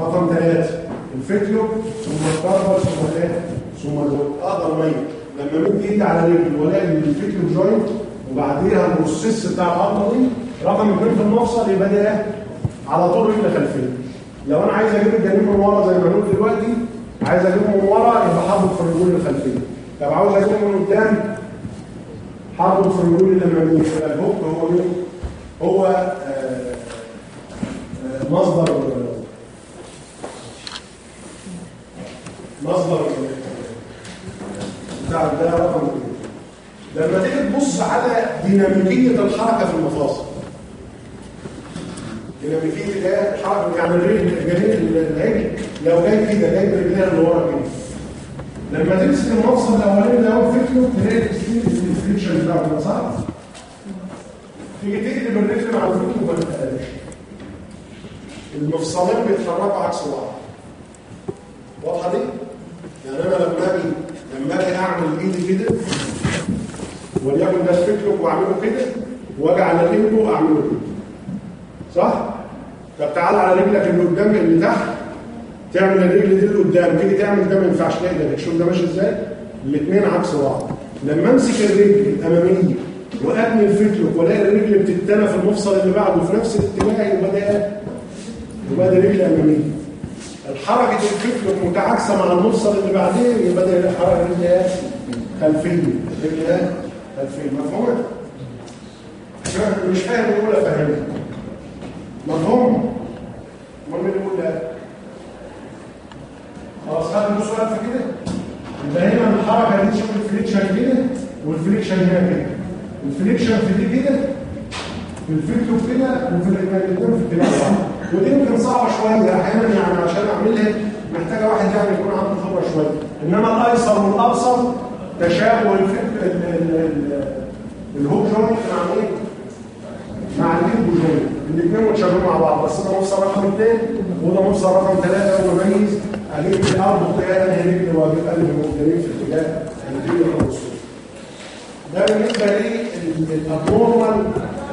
رقم ثلاثة ال fetlock ثم ال carpal ثم الايه؟ ثم أقدر أميز لما مد إيدي على رجل وألاقي ال fetlock joint وبعديها ال process بتاع العظمه دي رقم اثنين في المفصل يبقى ده إيه؟ على طول رجل خلفيه لو أنا عايز أجيب الجنين من ورا زي ما هنقول دلوقتي عايز اجيبه من ورا يبقى حاطط في الرجول الخلفيه طب عاوز اجيبه من قدام حاطط في الرجول الاماميه يبقى ال hock هو مين؟ هو آه آه مصدر مصدر بتاع ده رقم لما تيجي تبص على ديناميكية الحركة في المفاصل ديناميكيه ده الحركه يعني الجنين العجل لو جاي كده جاي برجليها اللي ورا كده لما تمسك المفصل الأولاني ده هو فكره تلاقي الفريكشن بتاعه ده صح؟ تيجي تقلب الرجل مع الفكرة ما تتقلبش المفصلين بيتحركوا عكس بعض واضحة دي؟ يعني أنا لما أجي لما أجي أعمل إيدي كده وليكن ده الفكر وأعمله كده وأجي على رجله أعمله كده صح؟ طب تعال على رجلك اللي قدام اللي تحت تعمل الرجل دي اللي قدام تيجي تعمل ده ما ينفعش ده شوف ده ماشي إزاي؟ الاثنين عكس بعض. لما امسك الرجل الأمامية وأبني الفكر وألاقي الرجل بتتنى في المفصل اللي بعده في نفس الاتجاه يبقى ده يبقى ده رجل أمامية. الحركة الفكر متعاكسة مع المفصل اللي بعدين يبقى ده حركه رجل خلفية. رجل خلفية. مفهومه؟ مش فاهم يقول افهمك مفهوم؟ أمال مين يقول لا؟ خلاص خدنا سؤال في كده يبقى هنا الحركة دي شوف الفليكشن كده والفليكشن هنا كده الفليكشن في دي كده في الفكر كده وفي الاثنين في واحد ودي يمكن صعبة شوية أحيانا يعني عشان أعملها محتاجة واحد يعني يكون عنده خبرة شوية إنما الأيسر والابصر تشابه الفكر الهوك جوينت مع إيه؟ مع الهيب جوينت الاثنين متشابهين مع بعض. بس ده مفصل رقم اثنين وده مفصل رقم ثلاثة ومميز أجيب الأرض اتجاه انهي رجل واجيب قلب المبتدئين في اتجاه الرجل والرسول ده بالنسبة لل abnormal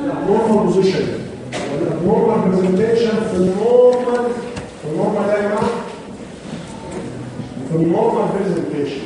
ال abnormal position وال abnormal presentation في ال normal في ال normal جماعة في ال normal presentation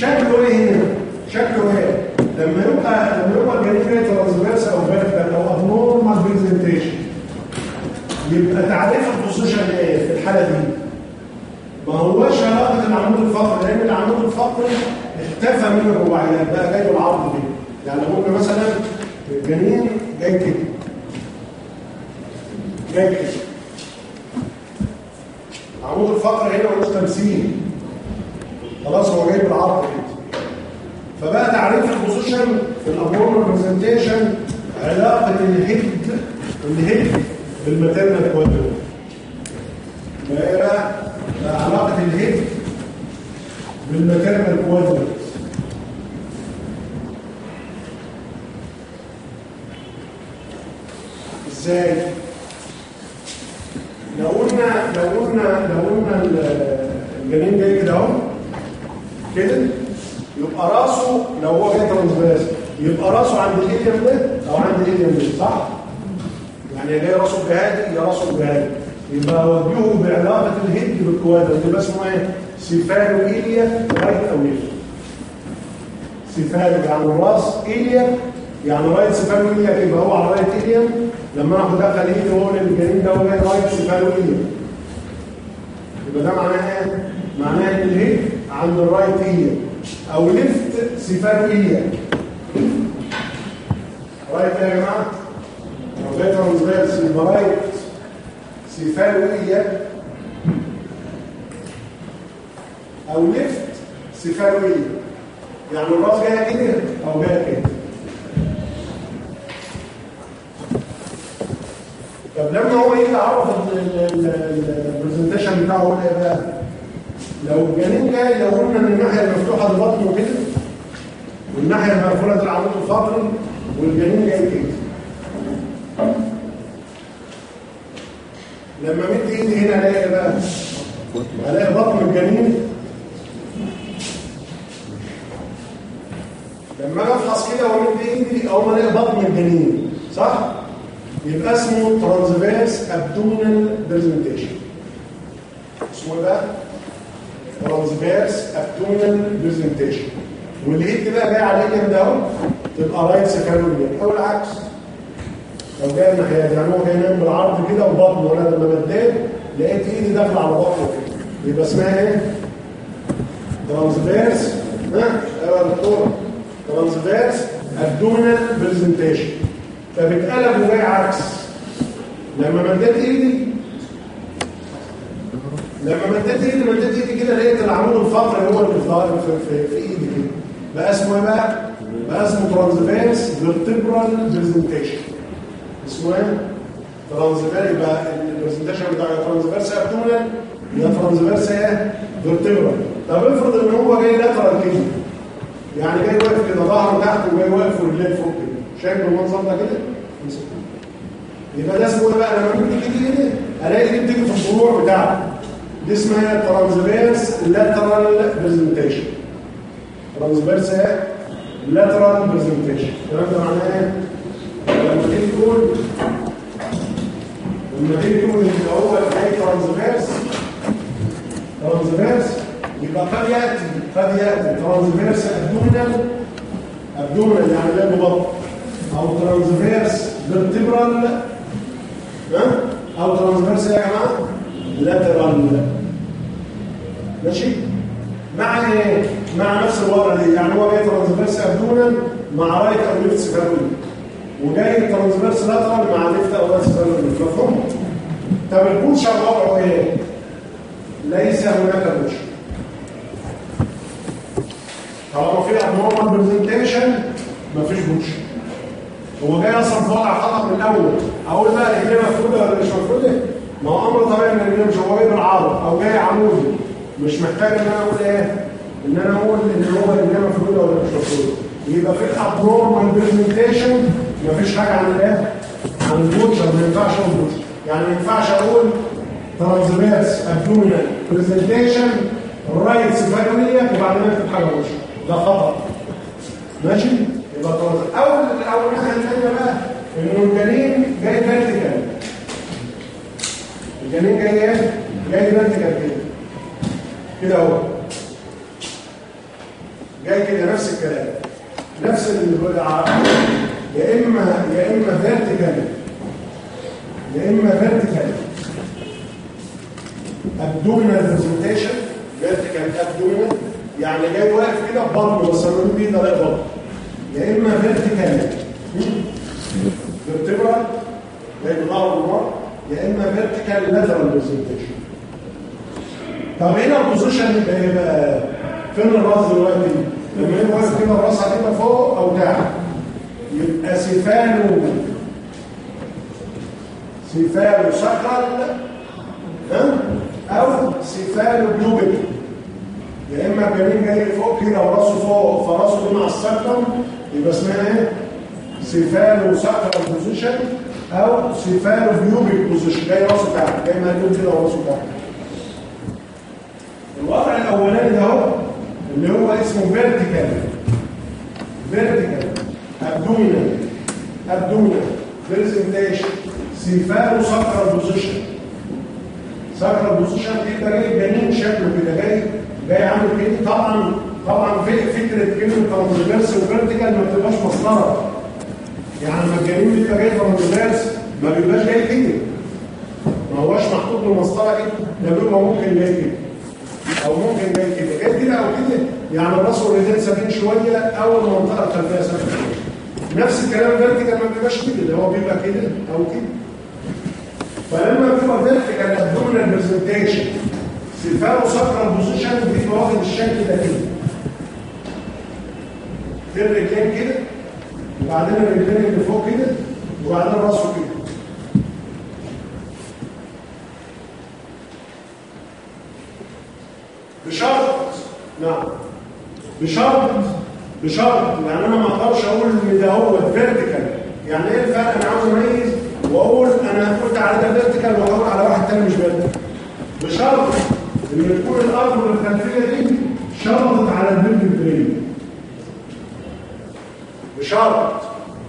شكله إيه هنا؟ شكله إيه؟ لما يبقى لما يبقى الجنين جاي transverse أو vertical أو abnormal presentation يبقى تعريف ال position إيه في الحالة دي؟ ما هوش علاقه العمود الفقري لأن العمود الفقري اختفى من الرباعيات بقى جاي بالعرض دي. يعني ممكن مثلا الجنين جاي كده. جاي كده. عمود الفقري هنا ملوش تمثيل. خلاص هو جاي بالعرض كده فبقى تعريف ال position في ال abnormal presentation علاقة ال head ال head بال maternal بقى؟ بقى علاقة ال head بال maternal quadrant إزاي؟ لو قلنا لو قلنا لو قلنا الجنين جاي كده أهو. كده؟ يبقى راسه لو هو جاي transverse يبقى راسه عند ال ilium ده أو عند ال ilium ده صح؟ يعني يا جاي راسه بهادي يا راسه بهادي يبقى وجهه بعلاقة ال head بالكوادر يبقى اسمه إيه؟ cephalo-ilial right أو left cephalo يعني الراس ilial يعني right cephalo-ilial يبقى هو على right ilium لما ناخد دخل ايدي وهو الجنين ده هو جاي right cephalo-ilial. يبقى ده معناه إيه؟ معناه إن ال head عند ال right ilium أو left cephalo-ilial right يا جماعة. لو جاي transverse يبقى right cephalo-ilial أو left سيفالوية يعني الراس جاية كده أو جاية كده. طب لما هو يجي يعرف البرزنتيشن بتاعه هو إيه بقى لو الجنين جاي لو قلنا إن الناحية المفتوحة دي بطنه كده والناحية المقفولة دي العمود الفقري والجنين جاي كده لما مد إيدي هنا ألاقي إيه بقى ألاقي بطن الجنين. لما أجي أفحص كده وامد إيدي ما ألاقي بطن الجنين صح؟ يبقى اسمه transverse abdominal presentation اسمه إيه بقى؟ transverse abdominal presentation وال head بقى جاي ilium ده أهو تبقى right cephalo-ilial أو العكس. لو جاي الناحيه يعني هو جاي بالعرض كده وبطنه ولا لما مديت لقيت إيدي داخله على بطنه. كده يبقى اسمها إيه؟ transverse ها؟ أيوه يا دكتور. transverse abdominal presentation فبتقلب وجاي عكس. لما مديت إيدي لما مديت ايدي مديت ايدي كده لقيت العمود الفقري هو اللي في في, في, إيدي كده بقى اسمه إيه بقى؟ بقى اسمه transverse vertebral presentation اسمه إيه؟ transverse يبقى ال presentation بتاع transverse abdominal يبقى transverse إيه؟ vertebral طب افرض إن هو جاي lateral كده يعني جاي واقف كده ظهره تحت وجاي واقف ورجليه فوق كده شايف المنظر ده كده؟ يبقى ده اسمه إيه بقى؟ لما بيجي تيجي كده ألاقي دي بتيجي في الفروع بتاعته دي اسمها transverse lateral presentation transverse إيه؟ lateral presentation الكلام ده معناه إيه؟ لما تيجي تقول لما تيجي تقول ان هو جاي transverse transverse يبقى قد ياتي قد ياتي transverse abdominal abdominal يعني جنب بطن أو transverse vertebral ها أو transverse يا جماعة lateral ماشي؟ مع إيه مع نفس الوضع دي. يعني هو جاي transverse abdominal مع right أو left cephalo-ilial وجاي transverse lateral مع left أو right cephalo-ilial مفهوم؟ طب ال posture وضعه إيه؟ ليس هناك posture طالما في abnormal presentation مفيش posture هو جاي أصلا في وضع خطأ من الأول. أقول بقى رجليه مفروده ولا مش مفروده؟ ما هو أمر طبيعي ان رجليه مش هو جاي بالعرض أو جاي عمودي. مش محتاج إن أنا أقول إيه؟ إن أنا أقول إن هو رجليه مفروده ولا مش مفروده يبقى في ال abnormal presentation مفيش حاجة عن الايه؟ عن ال posture ما ينفعش أقول posture. يعني ما ينفعش أقول transverse abdominal presentation right cephalo-ilial وبعدين أكتب حاجة posture ده خطأ. ماشي؟ يبقى transverse اول أول ناحيه الثانية بقى إنه الجنين جاي vertical الجنين جاي إيه؟ جاي vertical كده كده أهو. جاي كده نفس الكلام. نفس الوضع يا اما يا إما vertical يا إما vertical abdominal presentation vertical abdominal يعني جاي واقف كده ببطنه بس أنا بيه ده بطن. يا إما vertical vertebral جاي بالظهر والمر يا إما vertical lateral presentation طب هنا ال position يبقى يبقى فين الراس دلوقتي؟ لما يبقى واقف كده راسها كده فوق أو تحت يبقى cephalo cephalo-sacral ها؟ أو cephalo-pubic يا إما الجنين جاي فوق كده وراسه فوق فراسه دي مع ال sacrum يبقى اسمها إيه؟ cephalo-sacral position أو cephalo-pubic position جاي راسه تحت جاي مقلوب كده وراسه تحت الوضع الأولاني ده هو اللي هو اسمه vertical vertical abdominal abdominal presentation cephalo-sacral position sacral position بيبقى جاي جنين شكله كده جاي جاي عامل كده طبعا طبعا فكرة كلمه transverse و vertical ما بتبقاش مسطره يعني لما الجنين بيبقى جاي transverse ما بيبقاش جاي كده ما هوش محطوط له مسطره كده ده بيبقى ممكن جاي كده أو ممكن جاي كده جاي كده أو كده يعني الراس والرجلين ثابتين شوية أو المنطقة الخلفيه شوية. نفس الكلام vertical ما بيبقاش كده اللي هو بيبقى كده أو كده. فلما بيبقى vertical abdominal presentation cephalo sacral position بيبقى واخد الشكل ده كده. في الرجلين كده وبعدين الرجلين اللي فوق كده وبعدين راسه كده. بشرط نعم. بشرط بشرط. يعني أنا ما أقدرش أقول إن ده هو vertical يعني إيه الفرق؟ أنا عاوز أميز وأقول أنا قلت على ده vertical وأقول على واحد تاني مش vertical بشرط إن تكون الأرجل الخلفيه دي طلعت على ال pelvic brim بشرط.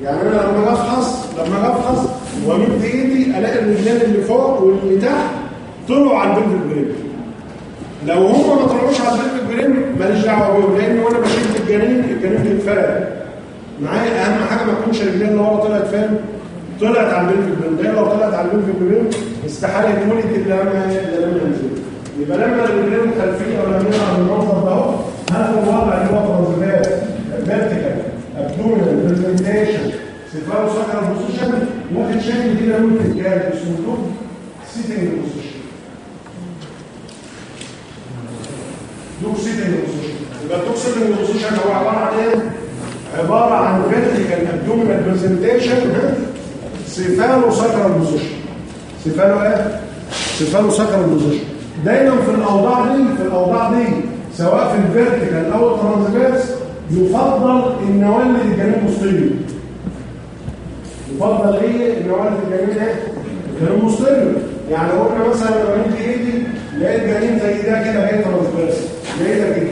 يعني أنا لما أفحص لما أفحص وامد ايدي ألاقي الرجلين اللي فوق واللي تحت طلعوا على ال pelvic brim لو هم ما طلعوش على ال pelvic brim ماليش دعوة بيهم لأن وأنا بشيل الجنين الجنين بيتفرد معايا أهم حاجة ما تكونش الرجلين اللي ورا طلعت فين طلعت على ال pelvic brim ده لو طلعت على ال pelvic brim استحالة يتولد الا لما لما ينزل. يبقى لما الرجلين الخلفيه ولا على المنظر ده اهو هذا الوضع اللي هو transverse vertical abdominal presentation cephalo sacral position واخد شكل كده ممكن جاي اسمه dog sitting position dog sitting position يبقى ال dog sitting position هو عباره عن إيه؟ عباره عن vertical abdominal presentation cephalo sacral position cephalo إيه؟ cephalo sacral position دايما في الاوضاع دي في الاوضاع دي سواء في ال vertical أو ال transverse يفضل إن اولد الجنين مستقيم يفضل إيه؟ إن الجنين إيه؟ الجنين مستقيم يعني قلنا مثلا لو انت ايدي لقيت جنين زي ده كده جاي transverse ده كده.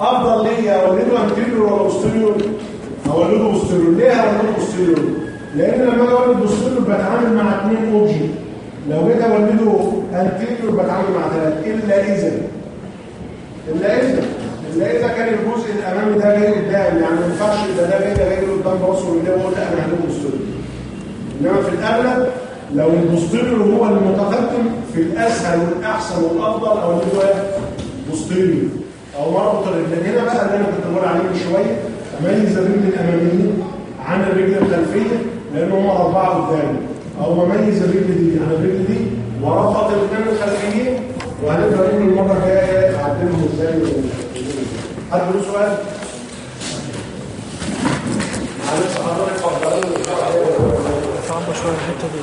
أفضل ليه أولده anterior ولا posterior أولده posterior ليه أولده posterior لأن لما أجي اولد posterior بتعامل مع اثنين object لو جيت اولده anterior بتعامل مع ثلاث إلا اذا إلا اذا الا اذا كان الجزء الأمامي ده جاي قدام يعني ما ينفعش يبقى ده ده جاي قدام راسه وده بقول لا أنا هجيب posterior إنما في الأغلب لو ال posterior هو المتقدم في الأسهل والأحسن والأفضل اولده posterior أو اربط الرجلين هنا بقى اللي أنا كنت بقول عليه من شوية اميز الرجل الاماميه عن الرجل الخلفية لأن هم أربعة قدامي أو اميز الرجل دي عن الرجل دي وربط الاثنين الخلفيين وهنبدا نقول المرة الجاية اعدلهم إزاي؟ حد له سؤال؟ حضرتك اتفضل صعبة شوية الحتة دي